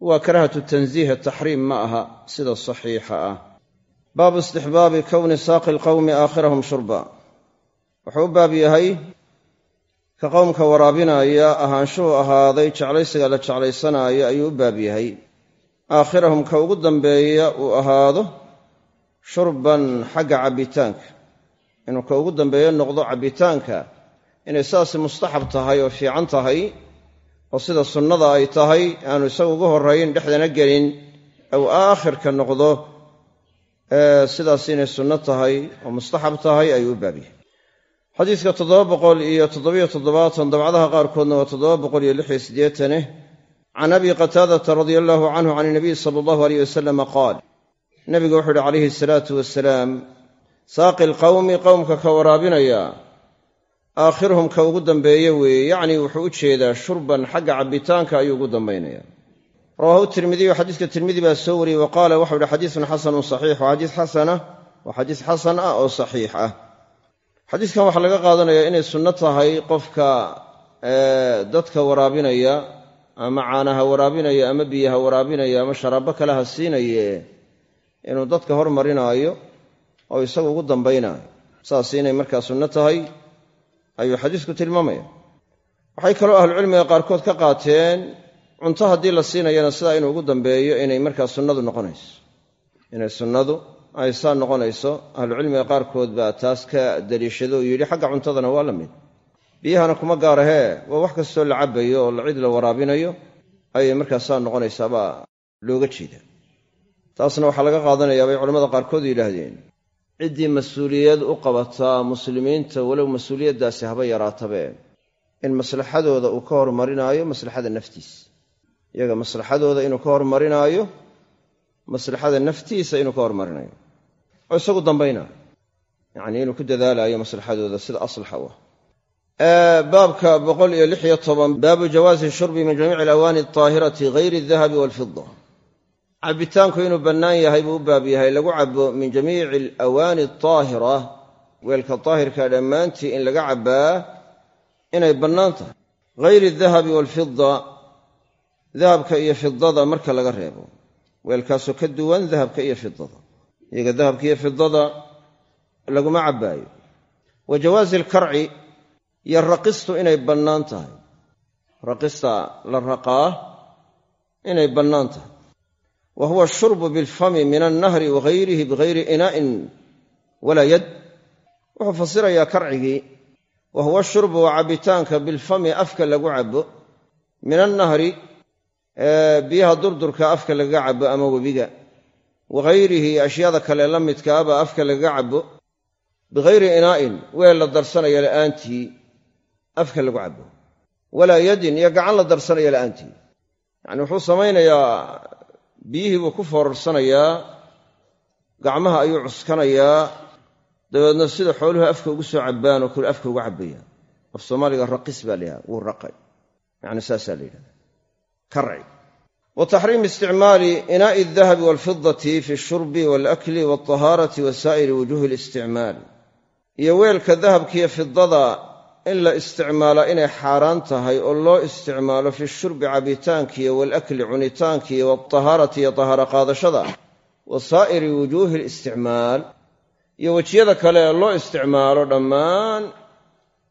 waa karahatu tanziih taxriim ma aha sida saxiixa ah. Baabu istixbaabi kowni saaqi alqawmi aakhirahum shurba. Wuxuu baab yahay ka qowmka waraabinaya ahaanshuhu ahaaday jeclaysiga la jeclaysanaayo ayuu u baab yahay. Aakhirahum ka ugu dambeeya uu ahaado shurban xagga cabbitaanka. Inuu ka ugu dambeeyo noqdo cabbitaanka inay saasi mustaxab tahay oo fiican tahay oo sida sunnada ay tahay aanu isagu ugu horrayn dhexdana gelin aw aakhirka noqdo sidaas inay sunno tahay oo mustaxab tahay ayuu u baab yahay xadiidka dabcadaha qaarkoodna waa toddoba boqol iyo lix iyo siddeetaneh can abi qataadata radia allahu canhu can inabiy sala allahu aleyh wasalama qaal nebigu wuxuu uhi calayhi asalaatu wasalaam saaqi alqawmi qowmka ka waraabinaya aakhiruhum ka ugu dambeeye weeye yacnii wuxuu u jeedaa shurban xagga cabbitaanka ayuu ugu dambaynaya. Rawaahu tirmidiyu xadiiska tirmidi baa soo wariyey wa qaala waxau ihi xadiisun xasanun saxiix xadiis xasana waa xadiis xasan ah oo saxiix ah xadiiskan waxaa laga qaadanayaa inay sunno tahay qofka dadka waraabinaya ama caanaha waraabinaya ama biyaha waraabinaya ama sharaabo kale ha siinaye inuu dadka hormarinaayo oo isagu ugu dambaynaayo. Saas inay markaa sunno tahay ayuu xadiisku tilmaamaya. Waxay kaloo ahlucilmiga qaarkood ka qaateen cunto haddii la siinayana sidaa inuu ugu dambeeyo inay markaa sunnadu noqonayso. Inay sunnadu ay saa noqonayso ahlucilmiga qaarkood baa taas ka daliishado yidhi xagga cuntadana waa la mid. Biyahana kuma gaarahee waa wax kastoo la cabbayo oo cid la waraabinayo. Ayay markaa saa noqonaysaabaa looga jeeda taasna waxaa laga qaadanayaa bay culamada qaarkood yidhaahdeen. Ciddii mas'uuliyad u qabataa muslimiinta walow mas'uuliyaddaasi haba yaraatabee in maslaxadooda uu ka hormarinaayo maslaxada naftiisa iyaga maslaxadooda inuu ka hormarinaayo maslaxada naftiisa inuu ka hormarinayo oo isagu dambaynaayo yacnii inuu ku dadaalaayo maslaxadooda sida aslaxa u ah. Baabka boqol iyo lix iyo toban baabu jawaazi shurbi min jamiici alawaani altaahirati hayri aldahabi waalfida cabbitaanku inuu bannaan yahay buu u baab yahay lagu cabo min jamiici alawaani altaahira weelka daahirka dhammaantii in laga cabbaa inay bannaan tahay. Hayri aldahabi waalfida dahabka iyo fidada marka laga reebo weelkaasoo ka duwan dahabka iyo fidada iyaga dahabka iyo fidada laguma cabbaayo. Wa jawaazi alkarci iyo raqistu inay bannaan tahay. Raqista la raqaa inay bannaan tahay. Wa huwa ashurbu bilfami min annahri wa hayrihi bigayri inaa'in walaa yad. Wuxuu fasirayaa karcigii wa huwa ashurbu waa cabbitaanka bilfami afka lagu cabbo min annahri biyaha durdurka afka lagaga cabbo ama webiga wa hayrihi ashyaada kale la midkaaba afka lagaga cabbo bigayri inaa'in weel la darsanaya la'aantii afka lagu cabbo. Walaa yadin iyo gacan la darsanaya la'aantii. Yacni wuxuu samaynayaa biyihii buu ku foorarsanayaa gacmaha ayuu cuskanayaa dabeedna sida xooluhu afka ugu soo cabbaan oo kale afka ugu cabbayaan af soomaaliga raqis baa la yidhaha wuu raqay. Yacni saasaa la yidhahda karci wa taxriimi isticmaali inaa'i aldahabi waalfidati fi alshurbi waalakli waltahaarati wa saa'iri wujuuhi alisticmaal iyo weelka dahabkiiyo fidada in la isticmaalaa inay xaaraan tahay oo loo isticmaalo fi shurbi cabitaankiiyo waalakli cunitaankiiyo waaltahaarati iyo tahaaro qaadashada. Wa saa'iri wujuuhi alisticmaal iyo wejiyada kale ee loo isticmaalo dhammaan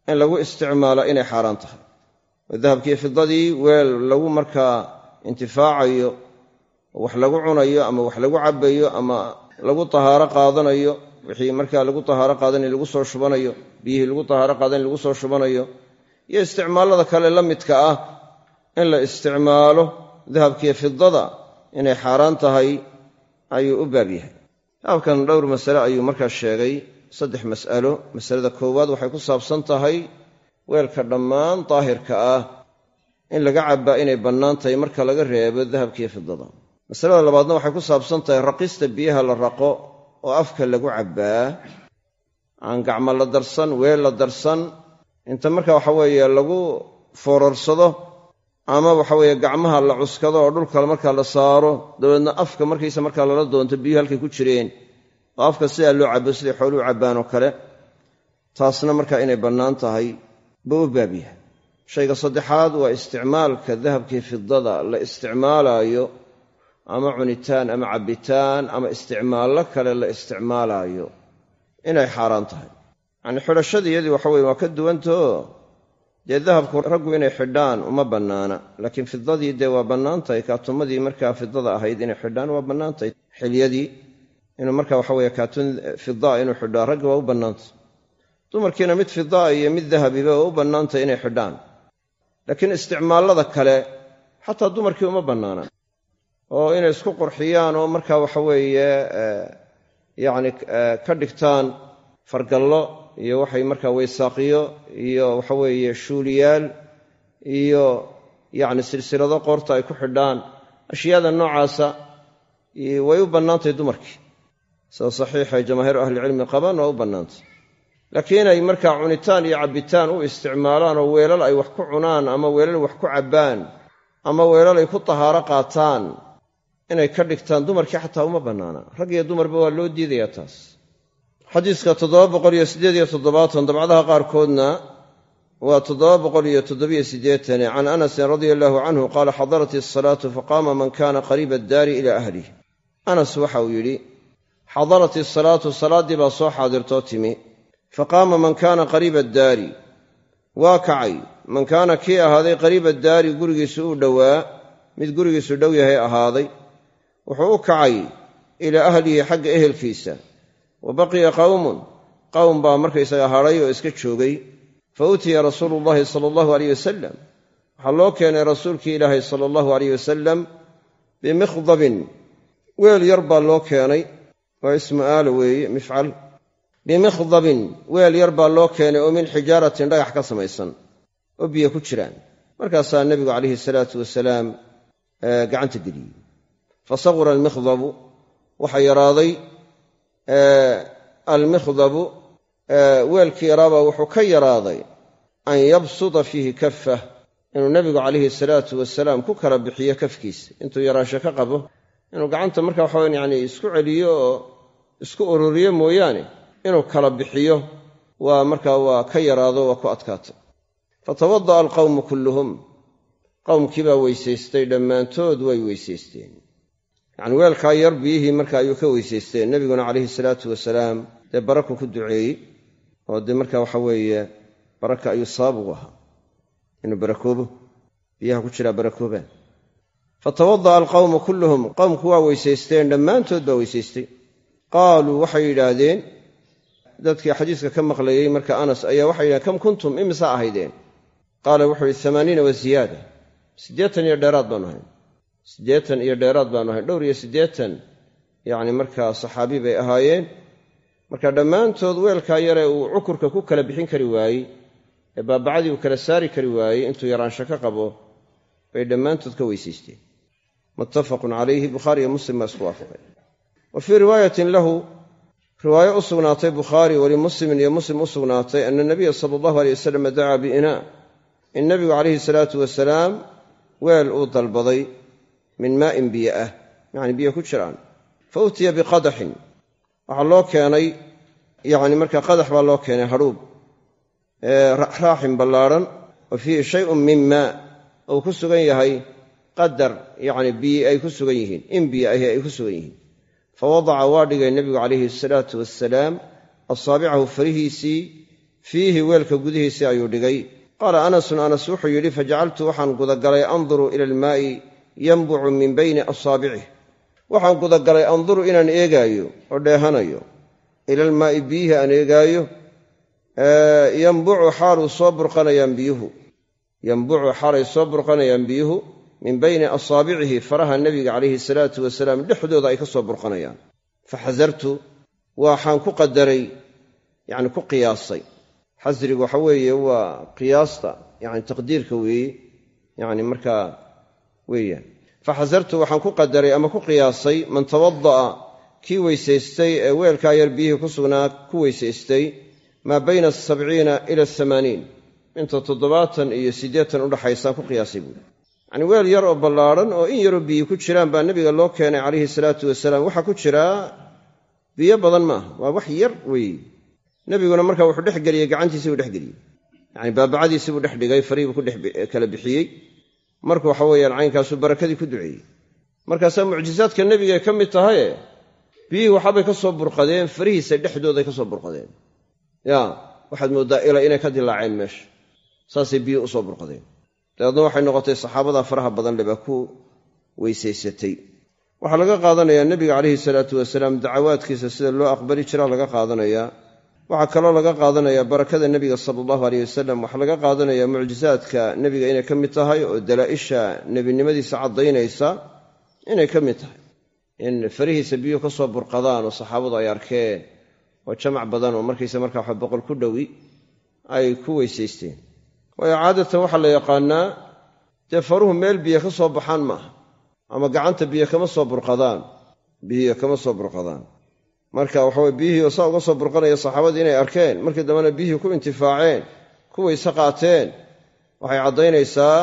in lagu isticmaalo inay xaaraan tahay. Oo dahabkiiyo intifaacayo wax lagu cunayo ama wax lagu cabbayo ama lagu tahaaro qaadanayo wixii markaa lagu tahaaro qaadanayo lagu soo shubanayo biyihii lagu tahaaro qaadanayo lagu soo shubanayo iyo isticmaallada kale la midka ah in la isticmaalo dahabkiiyo fidada inay xaaraan tahay ayuu u baab yahay. Dahabkan dhowr masale ayuu markaa sheegay saddex mas'alo. Masalada koowaad waxay ku saabsan tahay weelka dhammaan daahirka ah in laga cabbaa inay bannaan tahay marka laga reebo dahabkiiyo fidada masalada labaadna waxay ku saabsan tahay raqista biyaha la raqo oo afka lagu cabbaa aan gacmo la darsan weel la darsan inta marka waxa weeye lagu foorarsado ama waxa weeye gacmaha la cuskado oo dhulka markaa la saaro dabeedna afka markaysa markaa lala doonto biyuhu halkay ku jireen oo afka sidaa loo cabo siday xooluhu cabbaan oo kale taasna markaa inay bannaan tahay buu u baab shayga saddexaad waa isticmaalka dahabkii fidada la isticmaalaayo ama cunitaan ama cabbitaan ama isticmaallo kale la isticmaalaayo. Inay xaaraan tahay. Yacnii xidhashadii iyadii waxa weye waa ka duwantao dee dahabku raggu inay xidhaan uma bannaana. Laakiin fidadii dee waa bannaan tahay kaatumadii markaa fidada ahayd inay xidhaan waa bannaan tahay. Xilyadii inuu marka waxa weye kaatun fidaa inuu xidhaa raggi waa u bannaantay dumarkiina mid fidaa iyo mid dahabiba waa u bannaantay inay xidhaan laakiin isticmaallada kale xataa dumarkii uma bannaana. Oo inay isku qurxiyaan oo marka waxa weeye yacni ka dhigtaan fargallo iyo waxay markaa weysaaqiyo iyo waxaweeye shuuliyaal iyo yacni silsilado qoorta ay ku xidhaan ashyaada noocaasa way u bannaantay dumarkii. Sida saxiixay jamaahiiru ahlicilmi qabaan waa u bannaantay laakiin inay markaa cunitaan iyo cabbitaan u isticmaalaan oo weelal ay wax ku cunaan ama weelal wax ku cabbaan ama weelal ay ku tahaaro qaataan inay ka dhigtaan dumarkii xataa uma bannaana. Rag iyo dumarba waa loo diidayaa taas. Xadiiska dabcadaha qaarkoodna waa can anasin radia allaahu canhu qaala xadarat isalaatu faqaama man kaana qariiba addaari ilaa ahlih anas waxa uu yidhi xadarat isalaatu salaaddii baa soo xaadirtoo timi faqaama man kaana qariiba addaari. Waa kacay. Man kaana kii ahaaday qariiba addaari gurigiisu uu dhowaa. Mid gurigiisu dhow yahay ahaaday. Wuxuu u kacay ilaa ahlihi xagga ehelkiisa. Wa baqiya qawmun. Qowm baa markaysaga hadhay oo iska joogay. Fa utiya rasuulu llahi sala allahu aleyh wasalam waxaa loo keenay rasuulkii ilaahay sala allahu aleyh wasalam bimikhdabin weel yar baa loo keenay. Waa ismu aala weeye mifcal bimikhdabin weel yar baa loo keenay oo min xijaaratin dhagax ka samaysan oo biyo ku jiraan. Markaasaa nebigu calayhi salaatu wasalaam gacanta geliyey. Fa saqura almikhdabu waxaa yaraaday almikhdabu weelkii yaraabaa wuxuu ka yaraaday an yabsuda fiihi kafah inuu nebigu calayhi salaatu wasalaam ku kala bixiyo kafkiisa. Intuu yaraansho ka qabo inuu gacanta marka waxawan yani isku celiyo oo isku ururiyo mooyaane inuu kala bixiyo waa markaa waa ka yaraado waa ku adkaatay fatawada'a alqawmu kulluhum. Qowmkii baa weysaystay dhammaantood way weysaysteen. Yacni weelkaa yar biyihii marka ayuu ka weysaysteen nebiguna calayhi salaatu wasalaam dee baraku ku duceeyey oo dee marka waxa weeye baraka ayuu sabab ugu ahaa. Inuu barakoobo biyaha ku jiraa barakoobaan. Fatawada'a alqawmu kulluhum. Qowmku waa weysaysteen dhammaantood baa weysaystay. Qaaluu waxay yidhaahdeen dadkii xadiiska ka maqlayey marka anas ayaa waxay yidhahdeen kam kuntum? Imisa ahaydeen? Qaala wuxuu yihi amaaniina wa ziyaada. Siddeetan iyo dheeraad baanu ahayn. Siddeetan iyo dheeraad baanu ahayn. Dhowr iyo siddeetan. Yacni markaa saxaabi bay ahaayeen. Marka dhammaantood weelkaa yaree uu cukurka ku kala bixin kari waayey ee baabacadii uu kala saari kari waayey intuu yaraansho ka qabo bay dhammaantood ka weysaysteen muttafaqun calayhi bukhaari iyo muslim baa isku waafaqay. Wa fii riwaayatin lahu riwaayo u sugnaatay bukhaari walimuslimin iyo muslim u sugnaatay ana nabiya sala allahu aleyh wasalam dacaa biinaa in nabigu calayhi salaatu wasalaam weel uu dalbaday min maa'in biyo ah yacni biyo ku jiraan. Fa utiya biqadaxin waxaa loo keenay yacni marka qadax baa loo keenay hadhuub raaxin ballaadhan wa fiihi shayun min maa uu ku sugan yahay qadar yacni biyi ay ku sugan yihiin in biyo ahi ay ku sugan yihiin fa wadaca waa dhigay nebigu calayhi asalaatu wassalaam asaabicahu farihiisii fiihi weelka gudihiisii ayuu dhigay qaala anasun anas wuxuu yidhi fajacaltu waxaan gudagalay anduru ila almaa'i yanbucu min bayni asaabicih waxaan gudagalay anduru inaan eegaayo oo dheehanayo ilalmaa'i biyihii aan eegaayo yambucu xaaluu soo burqanayaan biyuhu yambucu xaalay soo burqanayaan biyuhu min bayni asaabicihi faraha nebiga calayhi salaatu wasalaam dhexdooda ay ka soo burqanayaan. Faxasartu waxaan ku qadaray yacni ku qiyaasay. Xasrigu waxa weeye waa qiyaasta yani taqdiirka weeye yani markaa weeyaan. Faxasartu waxaan ku qadaray ama ku qiyaasay man tawada'a kii weysaystay ee weelkaa yar biyihii ku sugnaa ku weysaystay maa bayna asabciina ila asamaaniin inta toddobaatan iyo siddeetan udhaxaysaan ku qiyaasay buuri yacnii weel yar oo ballaadhan oo in yaroo biyi ku jiraan baa nebiga loo keenay calayhi salaatu wasalaam. Waxaa ku jiraa biyo badan maaha. Waa wax yar weeye nebiguna marka wuxuu dhex geliyey gacantiisii buu dhex geliyey. Yacni baabacadiisii buu dhex dhigay farihii buu ku dhex kala bixiyey. Marka waxa weeyaan caynkaasuu barakadii ku duceeyey. Markaasaa mucjizaadka nebigay ka mid tahaye biyihii waxaabay ka soo burqadeen farihiisa dhexdooday ka soo burqadeen. Ya waxaad mooddaa ila inay ka dilaaceen meesha. Saasay biyi u soo burqadeen dabeedna waxay noqotay saxaabada faraha badan lebaa ku weysaysatay. Waxaa laga qaadanayaa nebiga calayhi salaatu wasalaam dacawaadkiisa sida loo aqbali jiraa laga qaadanayaa waxaa kaloo laga qaadanayaa barakada nebiga sala allahu aleyh wasalam waxaa laga qaadanayaa mucjizaadka nebiga inay ka mid tahay oo dalaa'isha nebinimadiisa caddaynaysa inay ka mid tahay. In farihiisa biyuhu ka soo burqadaan oo saxaabadu ay arkeen oo jamac badan oo markaysa markaa boqol ku dhowi ay ku weysaysteen waayo caadatan waxaa la yaqaannaa dee faruhu meel biyo ka soo baxaan maaha ama gacanta biyo kama soo burqadaan biyo kama soo burqadaan. Marka waxaweye biyihii saa uga soo burqanaya saxaabadii inay arkeen markii dambena biyihii ku intifaaceen ku weyse qaateen waxay caddaynaysaa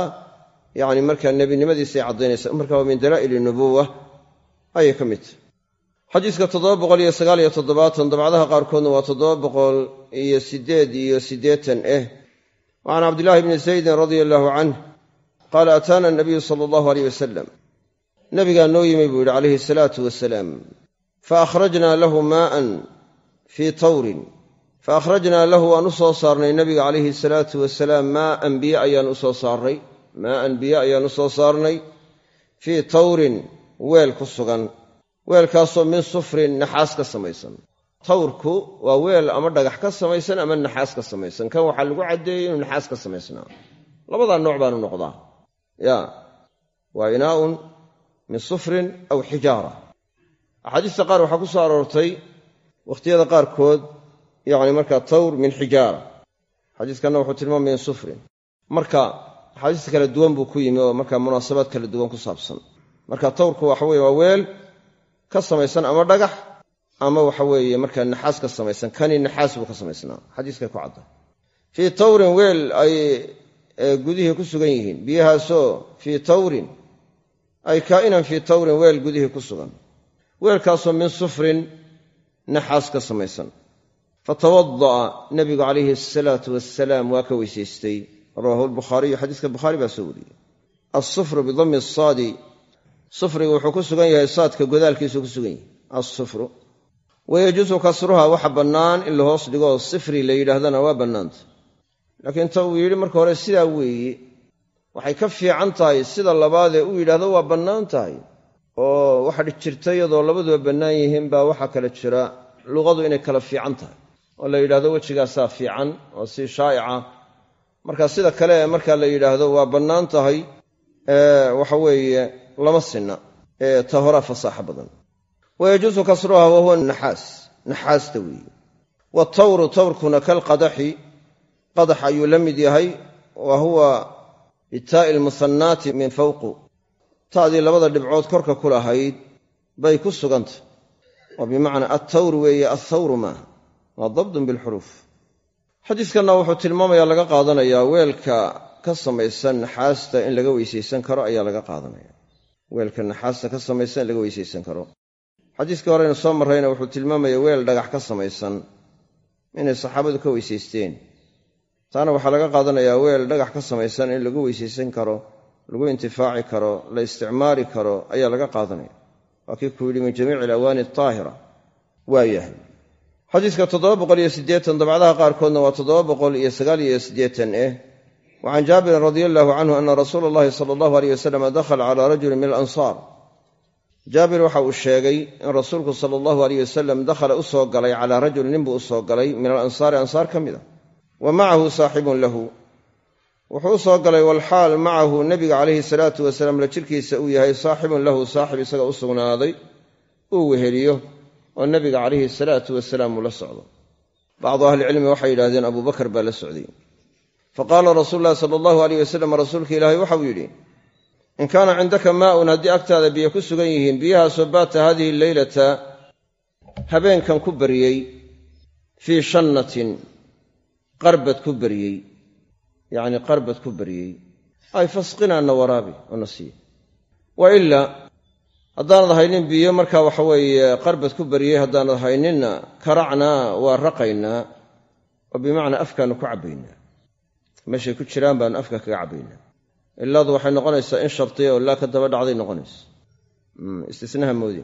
yacni markaa nebinimadiisay caddaynaysaa. Marka min dalaa'il nubuwa ayay ka mid tahay. Xadiiska toddoba boqol iyo sagaal iyo toddobaatan dabcadaha qaarkoodna waa toddoba boqol iyo siddeed iyo siddeetan eh wa can cabdillaahi bni zaydin radia allaahu canh qaala ataana anabiyu sala allahu aleyh wasalam nabigaa noo yimi buu yidhi calayhi asalaatu wasalaam faakhrajnaa lahu maaan fii tawrin fa akhrajnaa lahu waan u soo saarnay nabiga calayhi salaatu wasalaam maaan biyo ayaan u soo saarnay maaan biyo ayaan u soo saarnay fii tawrin weel ku sugan weelkaasoo min sufrin naxaas ka samaysan tawrku waa weel ama dhagax ka samaysan ama naxaas ka samaysan. Kan waxaa lagu caddeeyey inuu naxaas ka samaysnaa. Labadaa nooc baanu noqdaa. Ya waa inaaun min sufrin aw xijaara. Axaadiista qaar waxaa ku soo aroortay wakhtiyada qaarkood yacni markaa tawr min xijaara. Xadiiskanna wuxuu tilmaamaya min sufrin. Marka axaadiista kala duwan buu ku yimi oo markaa munaasabaad kala duwan ku saabsan. Marka tawrku waxa weye waa weel ka samaysan ama dhagax ama waxa weeye markaa naxaas ka samaysan kani naxaas buu ka samaysnaa xadiiskay ku cadda. Fii tawrin weel ay gudihii ku sugan yihiin. Biyahaasoo fii tawrin ay kaa'inan fii tawrin weel gudihii ku sugan. Weelkaasoo min sufrin naxaas ka samaysan. Fatawada'a nabigu calayhi asalaatu wasalaam waa ka weysaystay. Rawaahu lbukhaariyu xadiiska bukhaari baa soo wariyey. Alsufru bidami asaadi sufrigu wuxuu ku sugan yahay saadka godaalkiisuu ku sugan yahay. Alsufru wayajuusu kasruha waxa bannaan in la hoos dhigoo sifri la yidhaahdana waa bannaanta laakiin ta uu yidhi marka hore sidaa weeye waxay ka fiican tahay sida labaadee u yidhaahdo waa bannaan tahay oo waxa jirta iyadoo labaduba bannaan yihiin baa waxaa kale jira luqadu inay kala fiican tahay oo la yidhahdo wejigaasaa fiican oo si shaa'ica marka sida kale ee marka la yidhaahdo waa bannaan tahay waxa weeye lama sinna ee ta horaa fasaaxo badan wayajuusu kasruha wa huwa naxaas naxaasta weeye watawru tawrkuna kalqadaxi qadax ayuu la mid yahay wa huwa bitaa'i almusannaati min fawqu ta'dii labada dhibcood korka ku lahayd bay ku sugantah oo bimacnaa attawr weeye athawru maaha waa dabdun bilxuruuf xadiiskanna wuxuu tilmaamayaa laga qaadanayaa weelka ka samaysan naxaasta in laga weysaysan karo ayaa laga qaadanaya weelka naxaasta xadiiskii horeynu soo marrayna wuxuu tilmaamaya weel dhagax ka samaysan inay saxaabadu ka weysaysteen. Taana waxaa laga qaadanayaa weel dhagax ka samaysan in lagu weysaysan karo lagu intifaaci karo la isticmaali karo ayaa laga qaadanaya. Waa kii ku yidhi min jamiici alawaani ataahira waa yahay. Xadiiska dabcdaha qaarkoodna waa toddobaqoiyoagaaliyosiddeetan eh. Wa can jaabirin radia allahu canhu ana rasuula allahi sala allahu aleyh wasalam dakhala cala rajulin min alansaar jaabir waxa uu sheegay in rasuulku sala allahu aleyh wasalam dakhala u soo galay calaa rajulin nin buu u soo galay min alansaari ansaar ka mid a wa macahu saaxibun lahu. Wuxuu u soo galay walxaal macahu nebiga calayhi salaatu wasalaam la jirkiisa uu yahay saaxibun lahu saaxib isaga u sugnaaday uu weheliyo oo nebiga calayhi salaatu wasalaam uu la socdo. Bacdu ahlicilmi waxay yidhahdeen abubakar baa la socday. Fa qaala rasuulu llahi sala allahu aleyh wasalam rasuulka ilaahay waxau yidhi in kaana cindaka maaun haddii agtaada biyo ku sugan yihiin biyahaasoo baata haadihi leylata habeenkan ku baryey fii shannatin qarbad ku baryey. Yacni qarbad ku baryey. Ay fasqinaana waraabi oo na siiya wa ilaa haddaanad haynin biyo markaa waxa weeye qarbad ku baryey haddaanad hayninna karacnaa waa raqaynaa oo bimacnaa afkaanu ku cabbaynaa meeshay ku jiraan baanu afka kaga cabbaynaa ilaadu waxay noqonaysaa in shartiya oo laa ka daba dhacday noqonaysa. Istisnaha moodi.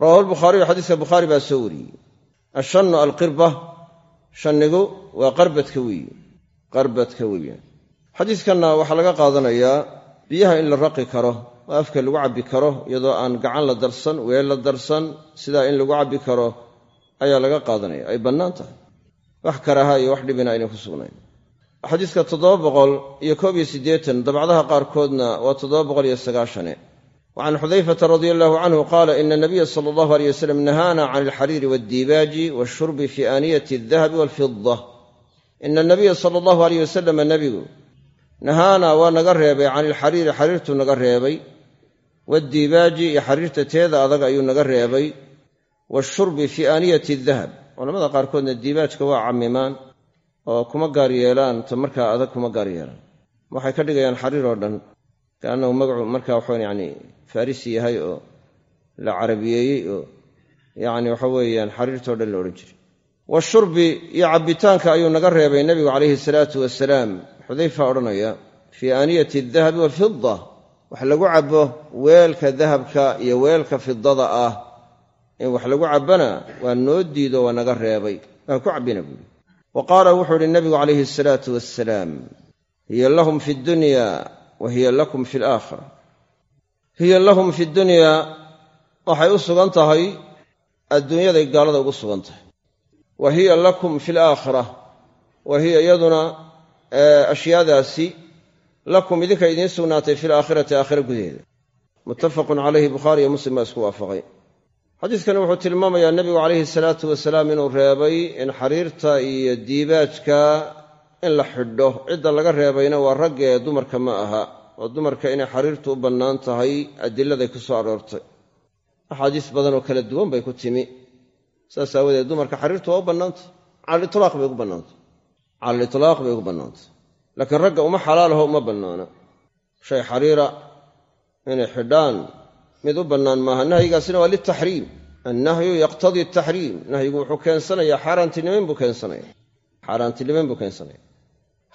Rawahu lbukhaariyu xadiiska bukhaari baa soo wariyey. Ashannu alqirba shannigu waa qarbadka weeye. Qarbadka weeye. Xadiiskanna waxaa laga qaadanayaa biyaha in la raqi karo oo afka lagu cabbi karo iyadoo aan gacan la darsan weel la darsan sidaa in lagu cabbi karo ayaa laga qaadanaya. Ay bannaan tahay. Wax karaaha iyo wax dhibina aynay ku sugnayn xadiiska toddoba boqol iyo koob iyo siddeetan dabcdaha qaarkoodna waa toddoba boqol iyo sagaashane wa can xudayfata radia allahu canhu qaala ina nabiya sala allahu aleyh wasalam nahaana can alxariiri waaldibaaji washurbi fi aaniyati aldahabi walfida ina nabiya sala allahu aleyh wasalama nebigu nahaana waa naga reebay can ilxariiri xariirtuu naga reebay waaldibaaji iyo xariirta teeda adag ayuu naga reebay washurbi fii aaniyati adahab culamada qaarkoodna diibaajka waa cammimaan oo kuma gaar yeelaan ta markaa adag kuma gaar yeelaan. Waxay ka dhigayaan xariir oo dhan kaannahu magacu markaa waxawan yani farisi yahay oo la carabiyeeyey oo yacni waxa weeyaan xariirtao dhan la odhan jiray. Washurbi iyo cabbitaanka ayuu naga reebay nebigu calayhi salaatu wasalaam xudayfa odhanaya fii aaniyati adahabi walfida wax lagu cabbo weelka dahabka iyo weelka fidada ah. In wax lagu cabbana waa noo diido waa naga reebay. Waa ku cabbina buuri wa qaala wuxuu idhi nabigu calayhi asalaatu wassalaam hiya lahum fi dunya wa hiya lakum fi alaakhira hiya lahum fi dunyaa waxay u sugan tahay adduunyaday gaalada ugu sugan tahay. Wa hiya lakum fi alaakhira wa hiya iyaduna ashyaadaasi lakum idinka idiin sugnaatay fi alaakhirati aakhira gudaheeda. Muttafaqun calayhi bukhaari iyo muslim baa isku waafaqay xadiiskani wuxuu tilmaamayaa nebigu calayhi salaatu wasalaam inuu reebay in xariirta iyo diibaajka in la xidho. Cidda laga reebayna waa raggee dumarka ma aha oo dumarka inay xariirtu u bannaan tahay adiladay ku soo aroortay. Axaadiis badan oo kala duwan bay ku timi. Saas aawadeed dumarka xariirtu waa u bannaantay cala litlaaq bay ugu bannaantay cala litlaaq bay ugu bannaantay laakiin ragga uma xalaalaho uma bannaana. Shay xariira inay xidhaan mid u bannaan maaha nahyigaasina waa liltaxriim. Annahyu yaqtadii ataxriim nahyigu wuxuu keensanayaa xaaraantinimayn buu keensanaya. Xaaraantinimayn buu keensanaya.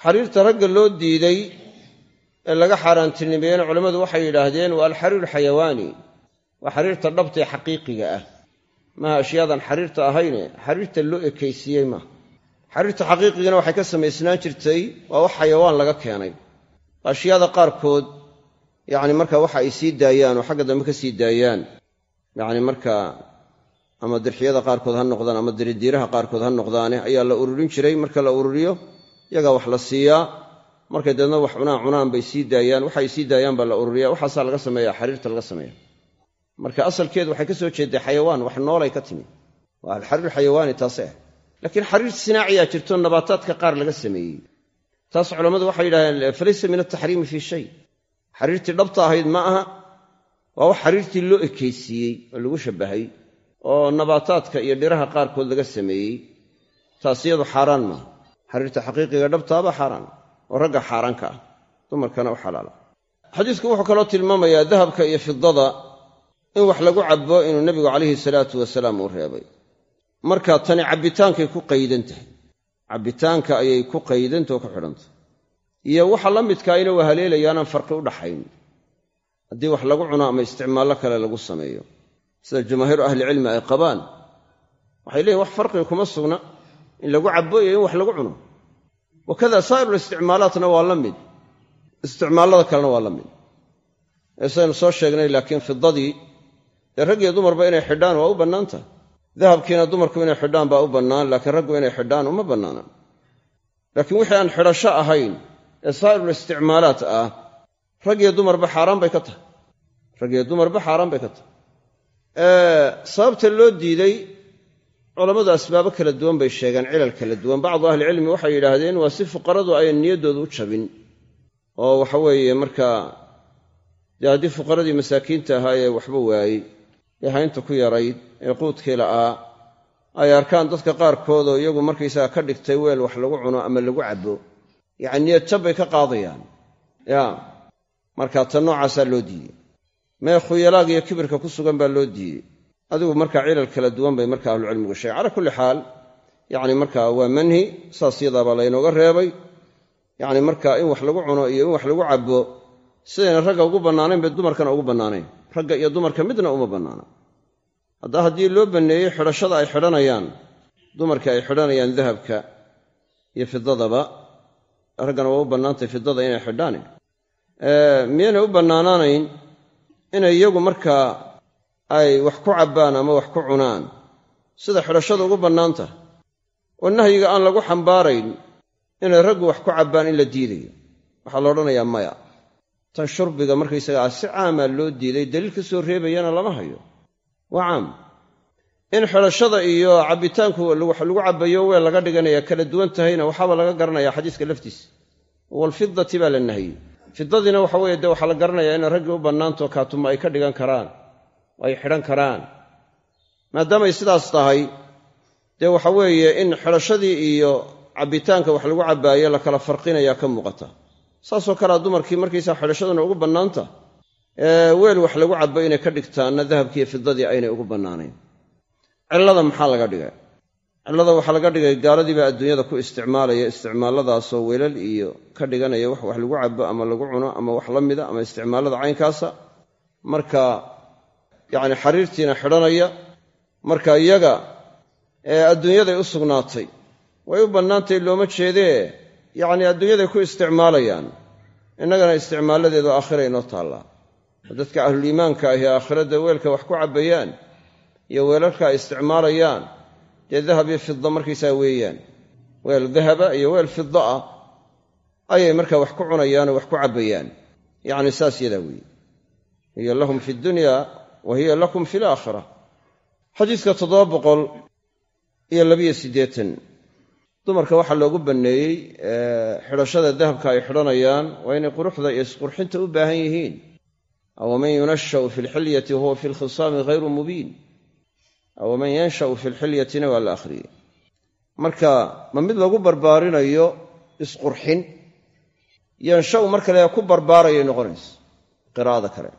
Xariirta ragga loo diiday ee laga xaaraantinimeeyena culammadu waxay yidhaahdeen waa alxariiru xayawaani. Waa xariirta dhabtae xaqiiqiga ah. Maaha ashyaadan xariirta ahayne? Xariirta loo ekaysiiyey maaha xariirta xaqiiqigana waxay ka samaysnaan jirtay waa wax xayawaan laga keenay. Ashyaada qaarkood yacni marka waxa ay sii daayaan oo xagga dambe ka sii daayaan yacni markaa ama dirxiyada qaarkood ha noqdaan ama diridiiraha qaarkood ha noqdaane ayaa la ururin jiray. Marka la ururiyo iyagaa wax la siiyaa. Markay deedna wax cunaan cunaan bay sii daayaan. Waxay sii daayaan baa la ururiya waxaasaa laga sameeya xariirta laga sameeya marka asalkeedu waxay ka soo jeeday xayawaan wax noolay ka timi. Waa alxariir xayawaani taase ah laakiin xariir sinaaciyaa jirto nabaataadka qaar laga sameeyey. Taas culammadu waxay yidhahdeen falaysa min altaxriimi fii shay xariirtii dhabta ahayd ma aha. Waa wax xariirtii loo ekaysiiyey oo lagu shabbahay oo nabaataadka iyo dhiraha qaarkood laga sameeyey. Taas iyadu xaaraan maaha. Xariirta xaqiiqiga dhabtaaba xaaraan oo ragga xaaraanka ah. Dumarkana u xalaala. Xadiisku wuxuu kaloo tilmaamayaa dahabka iyo fidada in wax lagu cabbo inuu nebigu calayhi salaatu wasalaam uu reebay. Marka tani cabbitaankay ku qaydan tahay. Cabbitaanka ayay ku qaydantao ku xidhantahay iyo waxa la midkaa ina waa haleelayaanaan farqi u dhaxayn. Haddii wax lagu cuno ama isticmaallo kale lagu sameeyo sida jamaahiiru ahlicilmi ay qabaan waxay leeyihiin wax farqiga kuma sugna in lagu cabbo iyo in wax lagu cuno. Wakada saa'irul isticmaalaatna waa la mid isticmaallada kalena waa la mid. Ee soo sheegnay laakiin fidadii dee rag iyo dumarba inay xidhaan waa u bannaan dahabkiina dumarku inay xidhaan baa u bannaan laakiin raggu inay xidhaan uma bannaana laakiin wixii aan xidhasho ahayn ee saa'irul isticmaalaat ah rag dumarba xaaraan bay ka tahay. Rag iyo dumarba xaaraan bay ka tahay. Sababta loo diiday culammadu asbaabo kala duwan bay sheegeen cilal kala duwan. Bacdu ahlicilmi waxay yidhaahdeen waa si fuqaradu ayan niyaddooda u jabin. Oo waxa weeye markaa dee haddii fuqaradii masaakiinta ahaa ee waxba waayey. Ee haynta ku yarayd ee quudkii la'aa ay arkaan dadka qaarkood oo iyagu markaysaga ka dhigtay weel wax lagu cuno ama lagu cabbo yacni niyad bay ka qaadayaan. Ya markaa tan noocaasaa loo diidey mee khuyalaag iyo kibirka ku sugan baa loo diidey adigu markaa cilal kala duwan bay marka ahlucilmigu sheegen calaa kulli xaal yacni markaa waa manhi saas yadaabaa laynooga reebay. Yacni markaa in wax lagu cuno iyo in wax lagu cabbo sidayna ragga ugu bannaanayn bay dumarkana ugu bannaanayn. Ragga iyo dumarka midna uma bannaana. Haddaa haddii loo banneeyey xidhashada ay xidhanayaan dumarka ay xidhanayaan dahabka iyo fidadaba raggana waa u bannaantay fidada inay xidhaan miyaynay u bannaanaanayn inay iyagu markaa ay wax ku cabbaan ama wax ku cunaan? Sida xidhashada ugu bannaan tahay oo nahyiga aan lagu xambaarayn inay raggu wax ku cabbaan in la diidayo. Waxaa la odhanayaa maya. Tan shurbiga markaysagaa si caamaa loo diiday daliil ka soo reebayana lama hayo. Waa caam in xidhashada iyo cabbitaanku wax lagu cabbayo weel laga dhiganaya kala duwan tahayna waxaaba laga garanaya xadiiska laftiisa. Walfidati baa la nahiyey. Fidadiina waxa weye dee waxaa la garanayaa inay raggii u bannaanto kaatuma ay ka dhigan karaan oo ay xidhan karaan. Maadaamay sidaas tahay dee waxa weeye in xidhashadii iyo cabbitaanka wax lagu cabbaayo la kala farqinayaa ka muuqata. Saasoo kalea dumarkii markaysaa xidhashaduna ugu bannaanta weel wax lagu cabbo inay ka dhigtaanna dahabkiiyo fidadii aynay ugu bannaanayn cillada maxaa laga dhigay? Cillada waxaa laga dhigay gaaladiibaa adduunyada ku isticmaalaya isticmaalladaasoo weelal iyo ka dhiganaya wax wax lagu cabbo ama lagu cuno ama wax la mida ama isticmaallada caynkaasa. Marka yacni xariirtiina xidhanaya marka iyaga ee adduunyaday u sugnaatay way u bannaantay looma jeedee. Yacni adduunyaday ku isticmaalayaan innagana isticmaaladeedu aakhira inoo taallaa. Dadka ahluliimaanka ahi aakhirada weelka wax ku cabbayaan iyo weelalka ay isticmaalayaan. Dee dahab iyo fida markaysaa weeyaan. Weel dahaba iyo weel fida ah ayay markaa wax ku cunayaanoo wax ku cabbayaan. Yacni saas yadaa weeye. Hiya lahum fi dunya wa hiya lakum fi alaakhira xadiiska toddoba boqol iyo labiyo siddeetan. Dumarka waxaa loogu banneeyey xidhashada dahabka ay xidhanayaan waa inay quruxda iyo isqurxinta u baahan yihiin. Awaman yunashau fi lxilyati wahuwa fi lkhisaami hayru mubiin awaman yanshau fi lxilyatina waa la akhriyey marka ma mid lagu barbaarinayo isqurxin yanshau mar kale ku barbaarayay noqonaysa qiraa'ada kale.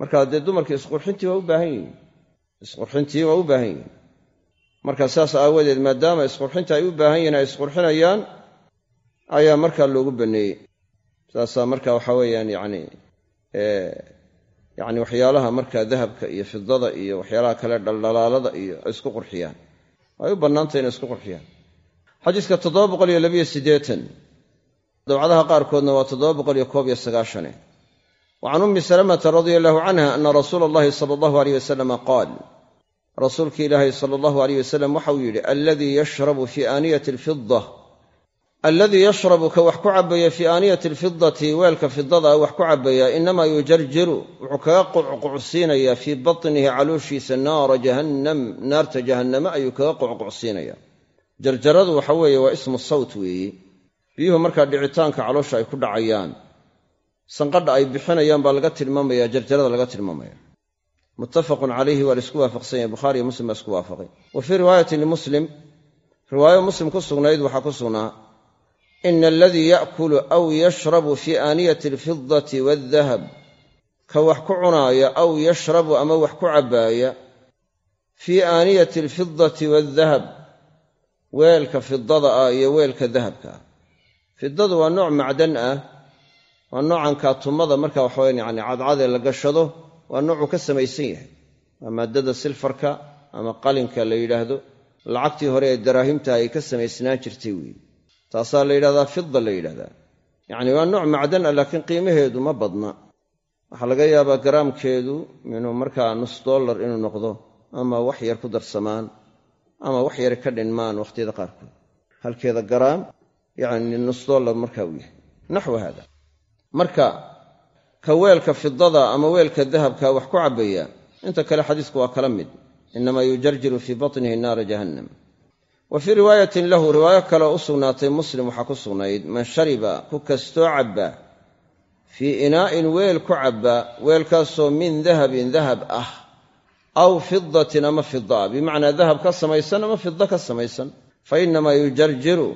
Marka dee dumarka isqurxintii waa u baahan yihiin isqurxintii waa u baahan yihiin. Marka saas aawadeed maadaama isqurxinta ay u baahan yihiin ay isqurxinayaan ayaa markaa loogu banneeyey saasaa marka waxa weeyaan yacni yacni waxyaalaha markaa dahabka iyo fidada iyo waxyaalaha kale dhaldhalaalada iyo isku qurxiyaan. Ay u bannaantay inay isku qurxiyaan. Xadiiska toddoba boqol iyo labiyo siddeetan dabcadaha qaarkoodna waa toddoba boqol iyo koob iyo sagaashane. Wa can ummi salamata radia allahu canha ana rasuula allahi sala allahu aleyh wasalama qaal rasuulki ilaahay sala allahu aleyh wasalam waxau yidhi alladii yashrabu fii aaniyati alfida alladii yashrabu ka wax ku cabbaya fii aaniyati alfidati weelka fidada wax ku cabbaya inamaa yujarjiru wuxuu kaga qucqucsiinayaa fii batnihi calooshiisa naara jahannam naarta jahanname ayuu kaga qucqucsiinaya jarjaradu waxa weeye waa ismu sawt weeye biyuhu markaa dhicitaanka caloosha ay ku dhacayaan. Sanqadha ay bixinayaan baa laga tilmaamaya jarjarada laga tilmaamaya. Muttafaqun calayhi waa la isku waafaqsan yahay bukhaariyo muslim baa isku waafaqay. Wa fii riwaayatin limuslim riwaayo muslim ku sugnayd waxaa ku sugnaa ina aladii yaakulu aw yashrabu fii aaniyati alfidati waaldahab ka wax ku cunaaya aw yashrabu ama wax ku cabbaaya fii aaniyati alfidati waaldahab weelka fidada ah iyo weelka dahabka ah fidadu waa nooc macdan ah waa noocan kaatumada marka waxaweyan yani cadcadee la gashado waa noocuu ka samaysan yahay waa maaddada silfarka ama qalinka la yidhaahdo lacagtii hore ee daraahimta ay ka samaysnaan jirtay weeye taasaa la yidhahdaa fida la yidhahdaa. Yacni waa nooc macdan ah laakiin qiimaheedu ma badna. Waxaa laga yaabaa garaamkeedu inuu markaa nus dollar inuu noqdo ama wax yar ku darsamaan ama wax yar ka dhinmaan wakhtiyada qaarkood. Halkeeda garaam yacni nus dollar markaa uu yahay. Naxwu haada. Marka ka weelka fidada ama weelka dahabka wax ku cabbaya inta kale xadiisku waa kala mid. Inamaa yujarjiru fii batnihi naara jahannam wa fii riwaayatin lahu riwaayo kaleoo u sugnaatay muslim waxaa ku sugnayd man shariba ku kastoo cabba fii inaa'in weel ku cabba weelkaasoo min dahabin dahab ah aw fidatin ama fida ah bimacnaa dahab ka samaysan ama fida ka samaysan fa inamaa yujarjiru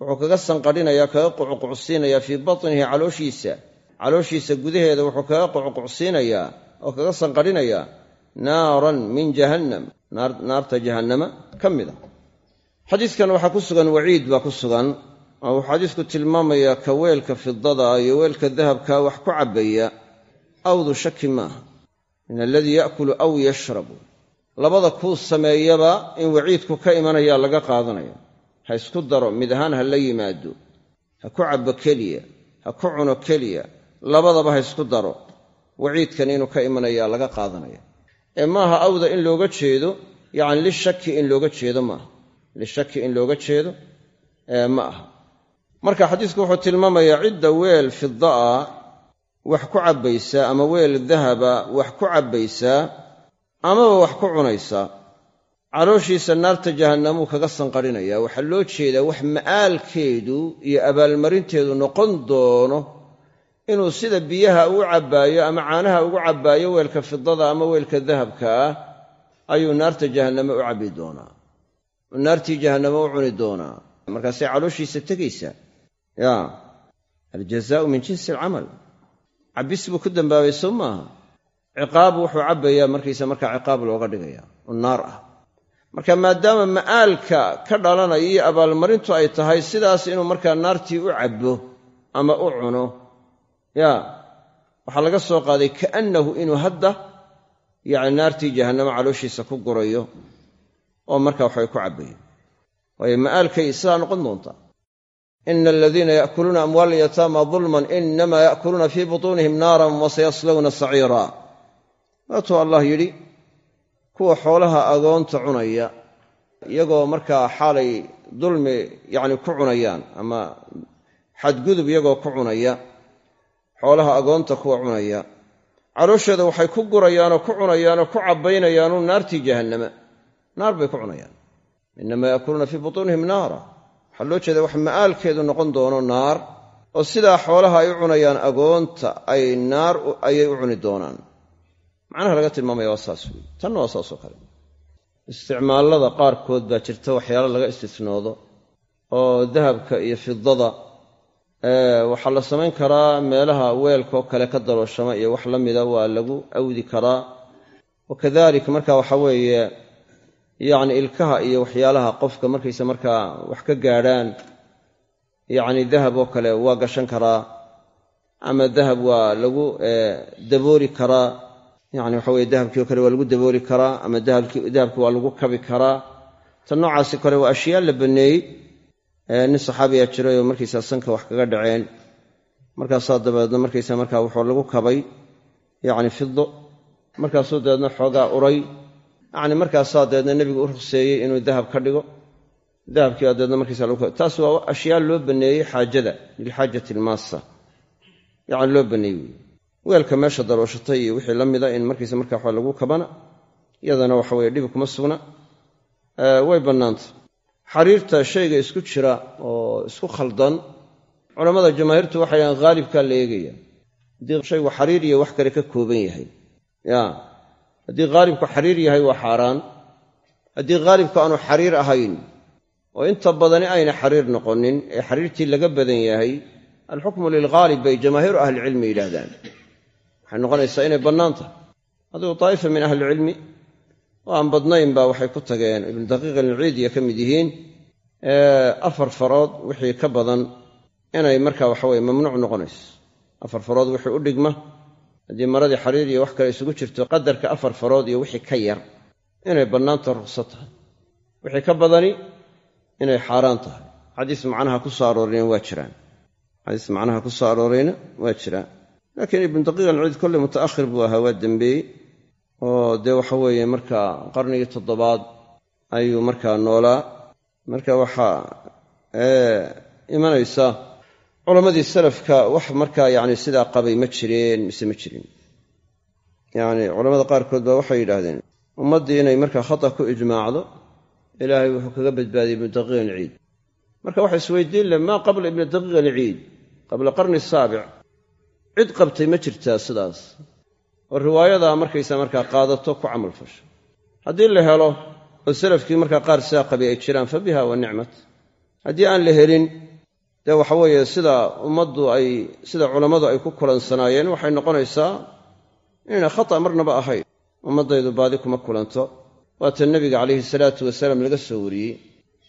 wuxuu kaga sanqadhinayaa kaga qucuqucsiinayaa fii batnihi calooshiisa calooshiisa gudaheeda wuxuu kaga qucuqucsiinayaa oo kaga sanqadhinayaa naaran min jahannam naarta jahannama ka mid a xadiiskan waxaa ku sugan waciid baa ku sugan oo wuxuu xadiisku tilmaamayaa ka weelka fidada iyo weelka dahabka wax ku cabbaya awdu shaki maaha min aladii ya'kulu aw yashrabu. Labada kuu sameeyaba in waciidku ka imanayaa laga qaadanaya ha isku daro mid ahaan ha la yimaado. Ha ku cabbo keliya ha ku cuno keliya labadaba ha isku daro. Waciidkan inuu ka imanayaa laga qaadanaya ee maaha awda in looga jeedo yacni lishaki in looga jeedo maaha lishaki in looga jeedo ma aha. Marka xadiisku wuxuu tilmaamayaa cidda weel fidaa wax ku cabbaysaa ama weel dahaba wax ku cabbaysaa amaba wax ku cunaysaa calooshiisa naarta jahannamuu kaga sanqadhinaya waxaa loo jeedaa wax ma'aalkeedu iyo abaalmarinteedu noqon doono inuu sida biyaha ugu cabbaayo ama caanaha ugu cabbaayo weelka fidada ama weelka dahabka ah ayuu naarta jahanname u cabbi doonaa naartii jahanname u cuni doonaa. Markaasay calooshiisa tegaysaa ya aljazaau min jinsi alcamal. Cabbis buu ku dambaabay sow maaha? Ciqaab wuxuu cabbayaa markiisa markaa ciqaab looga dhigaya oo naar ah. Marka maadaama ma'aalka ka dhalanaya iyo abaalmarintu ay tahay sidaas inuu markaa naartii u cabbo ama u cuno ya waxaa laga soo qaaday kaannahu inuu hadda yacni naartii jahannamo calooshiisa ku gurayo oo markaa waxbay ku cabbayo waayo ma'aalkay sidaa noqon doontaa ina aladiina ya'kuluuna amwaala yataama dulman inamaa ya'kuluuna fii butuunihim naaran wasayaslawna saciira. Waatuu allah yidhi kuwa xoolaha agoonta cunaya iyagoo markaa xaalay dulmi yacni ku cunayaan ama xadgudub iyagoo ku cunaya xoolaha agoonta kuwa cunaya calooshooda waxay ku gurayaanoo ku cunayaanoo ku cabbaynayaanu naartii jahannama naar bay ku cunayaan. Inamaa yaakuluuna fii butuunihim naara. Waxaa loo jeeda wax ma'aalkeedu noqon doono naar oo sidaa xoolaha ay u cunayaan agoonta ay naar ayay u cuni doonaan. Macnaha laga tilmaamaya waa saas wey tanna waa saasoo kale. Isticmaallada qaarkood baa jirta waxyaalo laga istisnoodo oo dahabka iyo fidada waxaa la samayn karaa meelaha weelkaoo kale ka dalooshama iyo wax la mida waa lagu awdi karaa. Wakadalik marka waxa weeye yacni ilkaha iyo waxyaalaha qofka markaysa markaa wax ka gaadhaan yacni dahab oo kale waa gashan karaa ama dahab waa lagu dabooli karaa yacni waxa weye dahabkii oo kale waa lagu dabooli karaa ama dahabkii waa lagu kabi karaa. Tan noocaasi kale waa ashyaa la banneeyey nin saxaabiyaa jiray oo markaysaa sanka wax kaga dhaceen. Markaasaa dabeedna markaysa markaa wuxuu lagu kabay yacni fido markaasuu dabeedna xoogaa uray yacni markaasaa dabeedna nebigu u ruqseeyey inuu dahab ka dhigo. Dahabkii baa dabeedna kabay taas waa ashyaa loo banneeyey xaajada lilxaajati almaassa. Yacni loo banneeyey wey weelka meesha darooshatay iyo wixii la mida in markaysa markaa waxa lagu kabana iyadana waxa weye dhibi kuma sugna. Way bannaanta. Xariirta shayga isku jira oo isku khaldan culammada jamaahiirtu waxay dhahaan haalibkaa la eegaya. Haddii shaygu xariir iyo wax kale ka kooban yahay. Ya haddii haalibku xariir yahay waa xaaraan. Haddii haalibku aanu xariir ahayn oo inta badani ayna xariir noqonin ee xariirtii laga badan yahay alxukmu lilghaalib bay jamaahiiru ahlicilmi yidhaahdaan. Waxay noqonaysaa inay bannaan tahay. Adigu daa'ifa min ahlicilmi oo aan badnayn baa waxay ku tageen ibnu daqiiq alciidiya ka mid yihiin afar farood wixii ka badan inay marka waxaweye mamnuuc noqonayso. Afar farood wixii u dhigma haddii maradii xariir iyo wax kale isugu jirto qadarka afar farood iyo wixii ka yar inay bannaanta ruqsa tahay. Wixii ka badani inay xaaraan tahay. Xadiis macnaha ku soo aroorayna waa jiraan. Xadiis macnaha ku soo aroorayna waa jiraan. Laakiin ibnu daqiiq alciid kolley muta'ahir buu ahaa waa dembeeyey oo dee waxa weeye markaa qarnigii toddobaad ayuu markaa noolaa. Marka waxaa imanaysa culammadii salafka wax markaa yacni sidaa qabay ma jireen mise ma jirin. Yacni culamada qaarkood baa waxay yidhaahdeen ummaddii inay markaa khata ku ijmaacdo ilaahay wuxuu kaga badbaadiyey ibnu daqiiq alciid. Marka waxa isweydiin leh maa qabla ibni daqiiq alciid qabla qarni saabic cid qabtay ma jirtaa sidaas. Oo riwaayadaa markaysa markaa qaadato ku camal fasho. Haddii la helo oo salafkii markaa qaar sidaa qabay ay jiraan fa biha wa nicmat. Haddii aan la helin dee waxa weeye sida ummaddu ay sida culammadu ay ku kulansanaayeen waxay noqonaysaa inayna khata marnaba ahayn. Ummaddaydu baadi kuma kulanto. Waata nebiga calayhi salaatu wasalaam laga soo wariyey.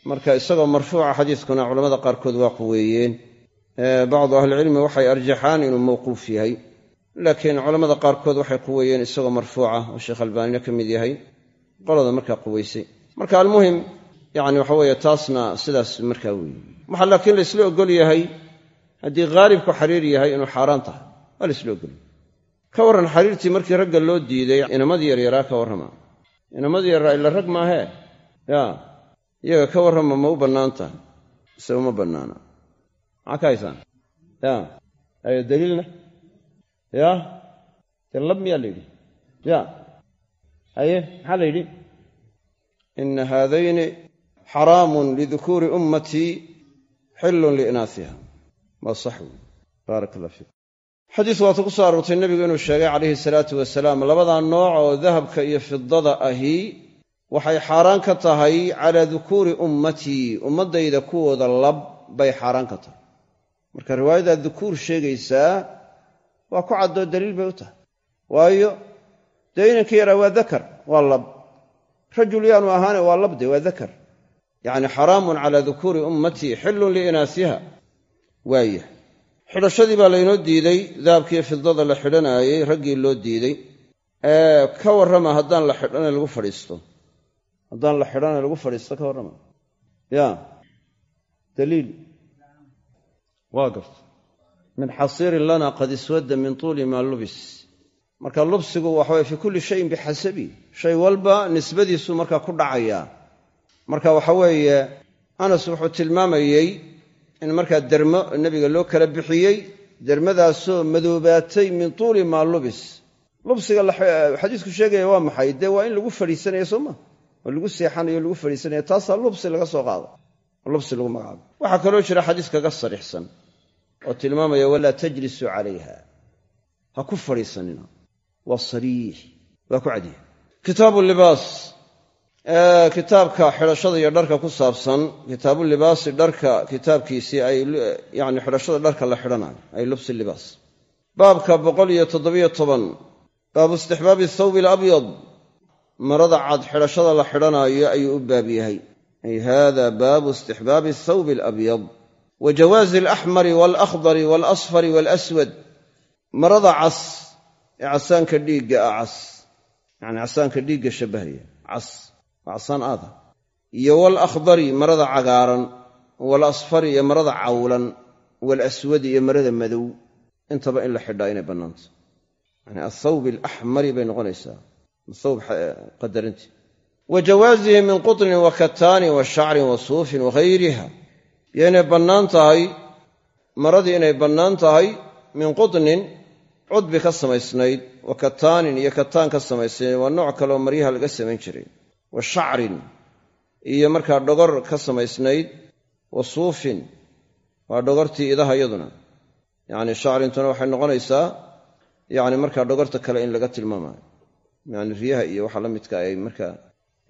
Marka isagoo marfuuca xadiiskuna culamada qaarkood waa quweeyeen bacdu ahlicilmi waxay arjaxaan inuu mawquuf yahay. Laakiin culammada qaarkood waxay quweeyeen isagoo marfuuca oo sheekh albaanina ka mid yahay. Qolada markaa quweysay marka almuhim yani waxa weeye taasna sidaas markaa weeye. Waxaa laakiin la isla ogol yahay haddii haalibku xariir yahay inuu xaaraan tahay waa la isla ogolyahay ka warran xariirtii markii ragga loo diiday inamadii yaryaraa ka warrama. Inamadii yarraa ila rag maahee ya iyaga ka warrama ma u bannaan tahay mise uma bannaana. Maxaa ka haysaan? Ya ayo daliilna? Ya dee lab miyaa la yidhi? Ya haye maxaa la yidhi? Ina haadayni xaraamun lidukuuri ummatii xillun liinaasiha waa sax wey baarak allah fiikum xadiis waata ku soo aroortay nebigu inuu sheegay calayhi salaatu wasalaam labadaa nooc oo dahabka iyo fidada ahi waxay xaaraan ka tahay calaa dukuuri ummatii ummaddayda kuwooda lab bay xaaraan ka tahay. Marka riwaayadaa dukuur sheegaysaa waa ku caddoo daliil bay u tahay. Waayo dee inanka yaraa waa dakar waa lab. Rajul yaanu ahaane waa labde waa dakar yacni xaraamun calaa dukuuri ummatii xillun liinaasiha. Waaya xidhashadii baa laynoo diiday dahabkiiyo fidada la xidhanaayey raggii loo diiday. Ka warrama haddaan la xidhana lagu fadhiisto. Haddaan la xidhana lagu fadhiisto ka warrama. Ya daliil. Waa garta min xasiirin lana qad iswadda min tuuli maa lubis. Marka lubsigu waxaweye fii kulli shayin bixasabi shay walba nisbadiisu markaa ku dhacayaa marka waxa weeye anas wuxuu tilmaamayey in markaa dermo nebiga loo kala bixiyey dermadaasoo madoobaatay min tuuli maa lubis. Lubsiga xadiisku sheegaya waa maxay? Dee waa in lagu fadhiisanaya soo ma? Oo lagu seexanayo lagu fadhiisanaya taasaa lubsi laga soo qaado. Lubsi lagu magacaabo. Waxaa kaloo jira xadiis kaga sariixsan oo tilmaamaya walaa tajlisuu calayha. Ha ku fadhiisanina waa sariix. Waa ku cadiya. Kitaabu libaas kitaabka xidhashada iyo dharka ku saabsan kitaabu libaasi dharka kitaabkiisii ay yani xidhashada dharka la xidhanayo ay lubsi libaas. Baabka boqol iyo toddobiyo toban baabu istixbaabi thawbi alabyad marada cad xidhashada la xidhanaayo ayuu u baab yahay. Ay hada baabu istixbaabi athawbi alabyad wa jawaazi alaxmari waalakhdari waalasfari waalaswad marada cas ee casaanka dhiigga ah cas. Yani casaanka dhiigga shabbahaya cas waa casaan aada iyo waalakhdari marada cagaaran. Waalasfari iyo marada cawlan. Waalaswadi iyo marada madow. Intaba in la xidhaa inay bannaanta. Yani athawbi alaxmari bay noqonaysaa. Thawb qadarintii. Wa jawaasihi min qutnin wa kataanin wa shacrin wa suufin wahayriha iyo inay bannaan tahay maradii inay bannaan tahay min qutnin cudbi ka samaysnayd wa kataanin iyo kataan ka samaysnayd waa nooc kaleoo maryaha laga samayn jiray wa shacrin iyo markaa dhogor ka samaysnayd wa suufin waa dhogortii idaha iyaduna. Yacni shacrintuna waxay noqonaysaa yacni markaa dhogorta kale in laga tilmaamayo yani riyaha iyo waxa la midka ay markaa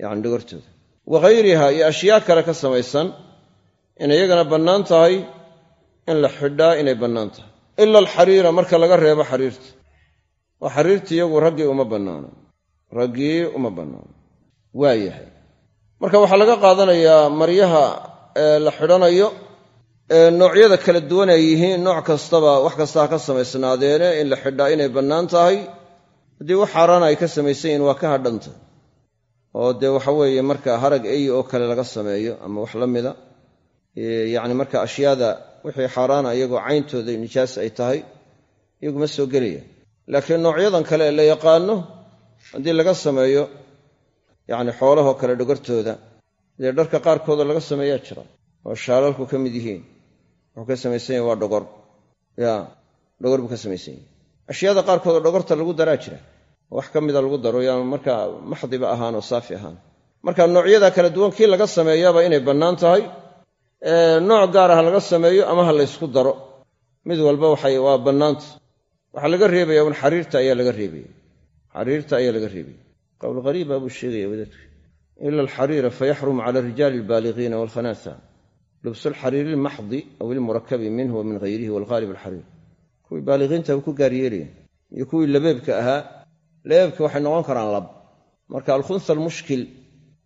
yani dhogortooda. Wa hayriha iyo ashyaa kale ka samaysan inay iyagana bannaan tahay in la xidhaa inay bannaan tahay. Ila alxariira marka laga reebo xariirta. Oo xariirtii iyagu raggii uma bannaano. Raggii uma bannaano waa yahay. Marka waxaa laga qaadanayaa maryaha ee la xidhanayo ee noocyada kala duwan ay yihiin nooc kastaba wax kasta ka samaysnaadeene in la xidhaa inay bannaan tahay. Haddii wax xaaraana ay ka samaysan yihiin waa ka hadhanta. Oo dee waxa weeye marka harag eyi oo kale laga sameeyo ama wax la mida yacni marka ashyaada wixii xaaraana iyagoo cayntooda nijaas ay tahay iyaguma soo gelaya. Laakiin noocyadan kale ee la yaqaano haddii laga sameeyo yacni xoolahoo kale dhogortooda dee dharka qaarkoodoo laga sameeyaa jira oo shaalalku ka mid yihiin wuxuu ka samaysan yahy waa dhogor. Ya dhogor buu ka samaysan yahy ashyaada qaarkoodoo dhogorta lagu daraa jira wax ka mida lagu daro yaan markaa maxdiba ahaan oo saafi ahaan. Marka noocyada kala duwan kii laga sameeyaaba inay bannaan tahay nooc gaar ah laga sameeyo ama ha laysku daro mid walba waxay waa bannaanta. Waxaa laga reebaya un xariirta ayaa laga reebaya. Xariirta ayaa laga reebaya qowl hariiba buu sheegaya wadaadka ila alxariira fayaxrumu cala rijaali albaaligiina walkhanaasa lubsu lxariiri ilmaxdi aw ilmurakabi minhu wa min hayrihi walghaalib alxariir kuwii baaligiinta ku gaaryeelaya iyo kuwii labeebka ahaa labeebka waxay noqon karaan lab marka alkhunsa almushkil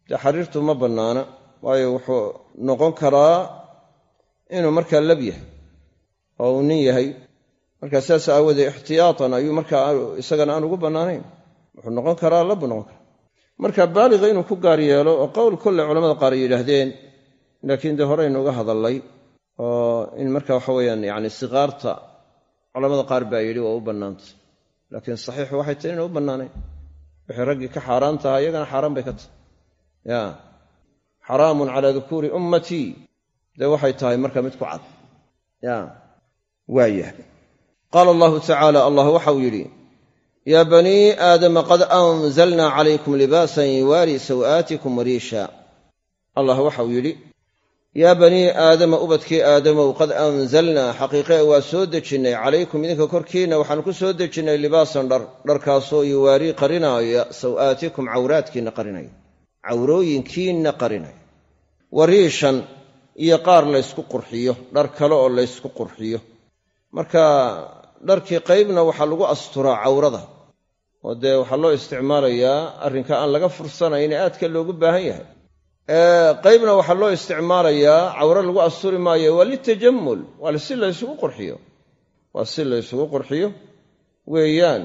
dee xariirtu ma bannaana waayo wuxuu noqon karaa inuu markaa lab yahay oo uu nin yahay markaa sidaas aawoodee ixtiyaatan ayuu markaa isagana aan ugu bannaanayn wuxuu noqon karaa labbuu noqon karaa. Marka baaliga inuu ku gaar yeelo oo qowl kolle culamada qaar yidhaahdeen laakiin dee horeynu uga hadallay oo in marka waxa weyaan yani sikaarta culamada qaar baa yidhi waa u bannaantay. Laakiin saxiixu waxay tahay inay u bannaanayn wixii raggii ka xaaraan tahaa iyagana xaaraan bay ka tahay. Ya. Xaraamun calaa dukuuri ummatii dee waxay tahay marka mid ku cad. Ya. Waayahay qaala allahu tacaala allah waxau yidhi yaa banii aadama qad anzalnaa calaykum libaasan yuwaari saw'aatikum wariisha allah waxau yidhi yaa banii aadama ubadkii aadamow qad anzalnaa xaqiiqe waa soo dejinnay calaykum idinka korkiinna waxaanu ku soo dejinnay libaasan dhar dharkaasoo yuwaarii qarinaaya saw'aatikum cawraadkiinna qarinaya cawrooyinkiinna qarinaya wariishan iyo qaar laysku qurxiyo dhar kale oo laysku qurxiyo marka dharkii qaybna waxaa lagu asturaa cawrada. Oo dee waxaa loo isticmaalayaa arrinka aan laga fursanayn ee aadka loogu baahan yahay. Qaybna waxaa loo isticmaalayaa cawro lagu asturi maayo waa litajammul waa si laysugu qurxiyo. Waa si laysugu qurxiyo weeyaan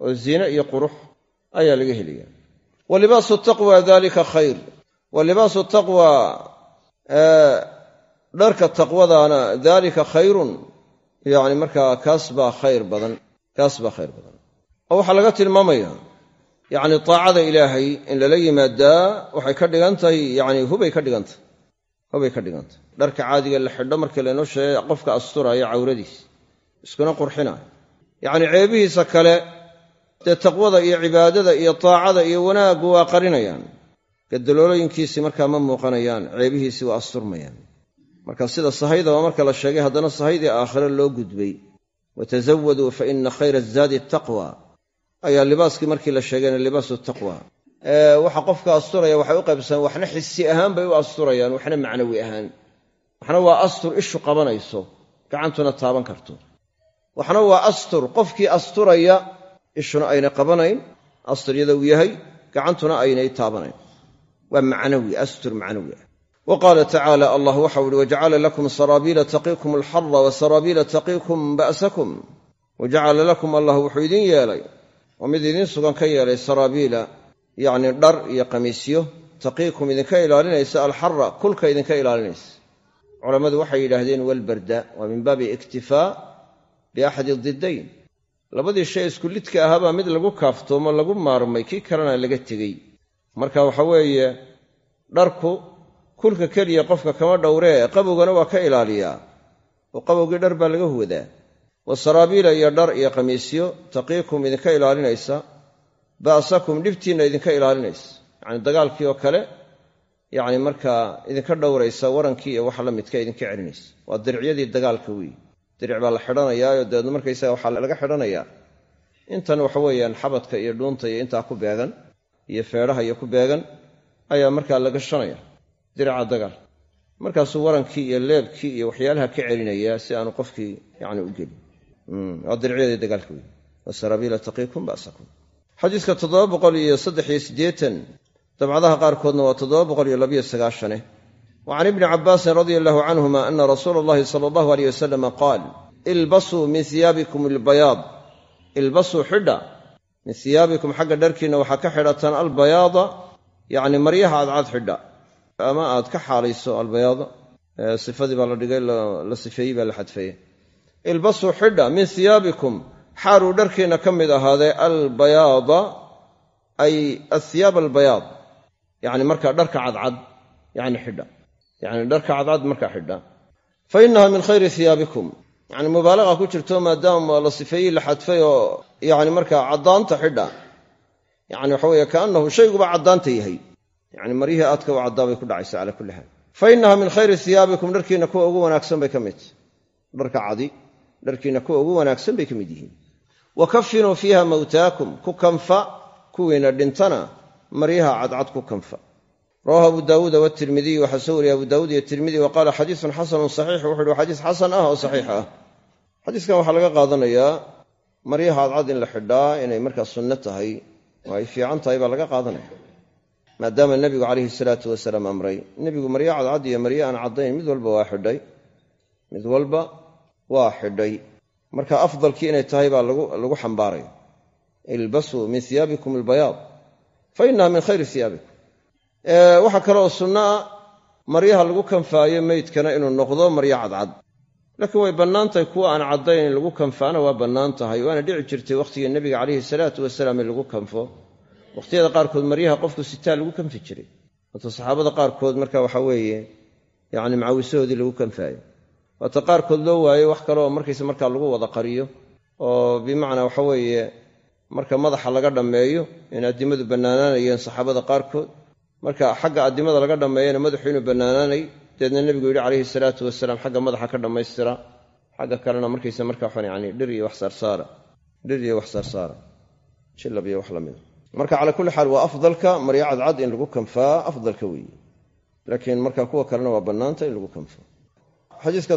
oo ziine iyo qurux ayaa laga helaya wa libaasu taqwa dalika khayr. Wa taqwa dharka taqwadaana dalika khayrun yacni markaa kaas baa khayr badan kaas baa khayr badan. Oo waxaa laga tilmaamaya yacni taacada ilaahay in lala yimaadaa waxay ka dhigan tahay yacni hubay ka dhigan tahay hubay ka dhigan tahay. Dharka caadiga la xidho markii laynoo sheegay qofka asturaya cawradiis iskuna qurxinaya yacni ceebihiisa kale dee taqwada iyo cibaadada iyo taacada iyo wanaaggu waa qarinayaan. Gadaloolooyinkiisii markaa ma muuqanayaan ceebihiisii waa asturmayaan marka sida sahaydaba marka la sheegay haddana sahaydii aakhire loo gudbay. Watazawaduu fa ina khayra azaadi taqwa. Ayaa libaaskii markii la sheegayna libaasu taqwa. Waxa qofka asturaya waxay u qaybsamaan waxna xisi ahaan bay u asturayaan waxna macnawi ahaan. Waxna waa astur ishu qabanayso gacantuna taaban karto. Waxna waa astur qofkii asturaya ishuna aynay qabanayn asturyada uu yahay gacantuna aynay taabanayn. Waa macnawi astur macnawi. ah wa qaala tacaala allah waxau uhi wajacala lakum saraabiila taqiikum alxara wa saraabiila taqiikum ba'sakum. Wajacala lakum allah wuxuu idin yeelay oo mid idiin sugan ka yeelay saraabiila yacni dhar iyo qamiisyo. Taqiikum idinka ilaalinaysa alxara kulka idinka ilaalinaysa. Culammadu waxay yidhaahdeen walbarda waa min baabi iktifaa biaxadi didayn labadii shay isku lidka ahaabaa mid lagu kaaftoomo lagu maarmay kii kalena laga tegey. Marka waxa weeye dharku kulka keliya qofka kama dhowree qabowgana waa ka ilaaliyaa oo qabowgii dhar baa laga huwadaa. Wa saraabiila iyo dhar iyo qamiisyo taqiikum idinka ilaalinaysa ba'sakum dhibtiinna idinka ilaalinaysa. Yacni dagaalkii oo kale yacni markaa idinka dhowraysa warankii iyo waxa la midka idinka celinaysa. Waa diricyadii dagaalka weeye diric baa la xidhanayaayo dabeedna markaysaga waxaa laga xidhanayaa. Intan waxa weeyaan xabadka iyo dhuunta iyo intaa ku beegan iyo feedhaha iyo ku beegan ayaa markaa la dirica dagaal. Markaasuu warankii iyo leebkii iyo waxyaalaha ka celinayaa si aanu qofkii yani u gelin. Waa diricyadii dagaalka wey wasaraabiila taqiikum ba'sakum. Xadiiska toddoba boqol iyo saddex iyo siddeetan dabcadaha qaarkoodna waa toddoba boqol iyo labiyo sagaashane. Wa can ibni cabbaasin radia allahu canhuma ana rasuula allahi sala allahu aleyh wasalama qaal ilbasuu min hiyaabikum albayaad. Ilbasuu xidha min hiyaabikum xagga dharkiinna waxaa ka xidhataan albayaada. Yacni maryaha cadcad ama aad ka xaalayso albayaada sifadii baa la dhigay la sifeeyey baa la xadfeeyey. Ilbasuu xidha min hiyaabikum xaaluu dharkiinna ka mid ahaaday albayaada ay ahiyaab albayaad yacni markaa dharka cadcad yacni xidha. Yacni dharka cadcad markaa xidha. Fa innaha min khayri hiyaabikum yacni mubaalaqa ku jirto maadaama la sifeeyey la xadfay oo yacni markaa caddaanta xidha. Yacni waxa weeye kaannahu shayguba caddaanta yahay yacni maryihii aadka u caddaa bay ku dhacaysa calaa kulli xaal fa innaha min khayri hiyaabikum dharkiinna kuwa ugu wanaagsan bay ka mid dharka cadi dharkiinna kuwa ugu wanaagsan bay ka mid yihiin. Wa kafinuu fiiha mawtaakum ku kanfa kuwiina dhintana maryaha cadcad ku kanfa. Rawahu abu daawuuda watirmidiy waxaa soo wariyey abu daawuud iyo tirmidi wa qaala xadiisun xasanun saxiix wuxu uhi xadiis xasan ah oo saxiix ah. Xadiiskan waxaa laga qaadanayaa maryaha cadcad in la xidhaa inay markaa sunno tahay oo ay fiican tahay baa laga qaadanaya maadaama nebigu calayhi salaatu wasalaam amray. Nebigu maryo cadcad iyo maryo aan caddayn mid walba waa xidhay. Mid walba waa xidhay. Marka afdalkii inay tahay baa lagu xambaaraya ilbasuu min hiyaabikum albayaad fa innaha min khayri hiyaabikum waxaa kale oo sunno ah maryaha lagu kanfaayo meydkana inuu noqdo maryo cadcad laakiin way bannaan tahay kuwa aan caddayn lagu kanfaana waa bannaan tahay waana dhici jirtay wakhtigii nebiga calayhi salaatu wasalaam in lagu kanfo wakhtiyada qaarkood maryaha qofku sitaa lagu kanfi jiray. Waata saxaabada qaarkood marka waxa weeye yacni macawisahoodii lagu kanfaayo waata qaarkood loo waayo wax kale oo markaysa markaa lagu wada qariyo oo bimacnaa waxa weeye marka madaxa laga dhammeeyo in addimadu bannaanaanayeen saxaabada qaarkood marka xagga addimada laga dhammeeyana madaxu inuu bannaanaanay dabeedna nebigu yidhi calayhi salaatu wasalaam xagga madaxa ka dhammaystira. Xagga kalena markaysa marka waxaan yani dhir iyo wax saarsaara dhir iyo wax saarsaara jilab iyo wax lamida marka calaa kulli xaal waa afdalka maryo cadcad in lagu kanfaa afdalka weeye. Laakiin marka kuwa kalena waa bannaanta in lagu kanfo xadiiska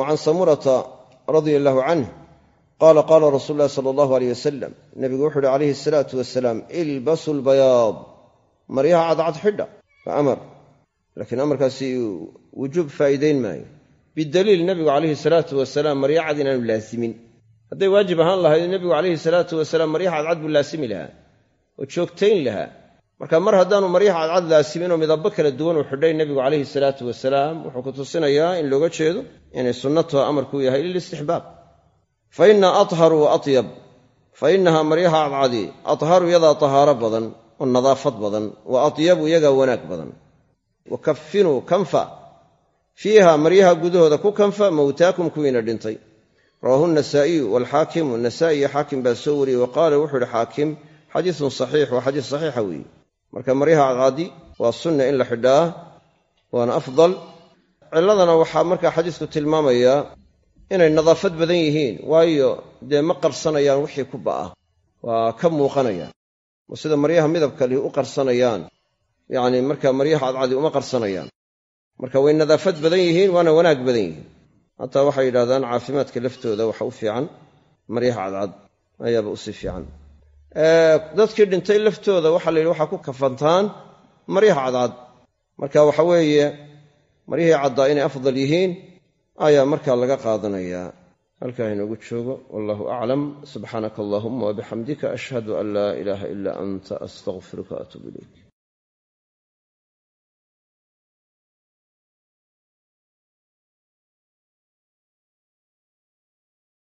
wacan samurata radia allahu canh qaala qaala rasuulu ulahi sala allahu aleyh wasalam nebigu wuxu uhi calayhi asalaatu wasalaam ilbasu lbayaad. Maryaha cadcad xidha waa amar. Laakiin amarkaasi wujuub faa'iidayn maayo. Bidaliil nebigu calayhi salaatu wasalaam maryo cad inaanu laasimin hadday waajib ahaan lahayd nebigu calayhi salaatu wasalaam maryaha cadcad buu laasimi lahaa oo joogtayn lahaa. Marka mar haddaanu maryaha cadcad laasimin oo midabo kala duwan uu xidhay nebigu calayhi salaatu wasalaam wuxuu ku tusinayaa in looga jeedo inay sunnatuha amarkuu yahay lilistixbaab fa inna atharu wa fa innahaa maryaha cadcadi atharu yadaa tahaaro badan oo nadaafad badan wa atyabu yagaa wanaag badan. Wa kafinuu kanfa fiiha maryaha gudahooda ku kanfa mawtaakum kuwiina dhintay rawaahu nasaa'iyu waalxaakimu nasaa'i iyo xaakim baa soo wariyey wa qaala wuxuu ihi xaakim xadiisun saxiix waa xadiis saxiixa weeye marka maryaha cadcadi waa sunna in la xidhaa waana afdal cilladana waxaa markaa xadiisku tilmaamayaa inay nadaafad badan yihiin waayo dee ma qarsanayaan wixii ku ba'a waa ka muuqanayaan oo sida maryaha midabkali u qarsanayaan yacni marka maryaha cadcadi uma qarsanayaan marka way nadaafad badan yihiin waana wanaag badan yihiin hataa waxay yidhahdaan caafimaadka laftooda waxa u fiican maryaha cadcad ayaaba u sii fiican. Dadkii dhintay laftooda waxaa la yidhi waxaa ku kafantaan maryaha cadcad. Marka waxa weeye maryahii caddaa inay afdal yihiin ayaa markaa laga qaadanayaa halkaa inoogu joogo wallahu aclam subxaanaka allahuma wabixamdika ashhadu an laa ilaaha ilaa anta astaqfiruka atuub ilayk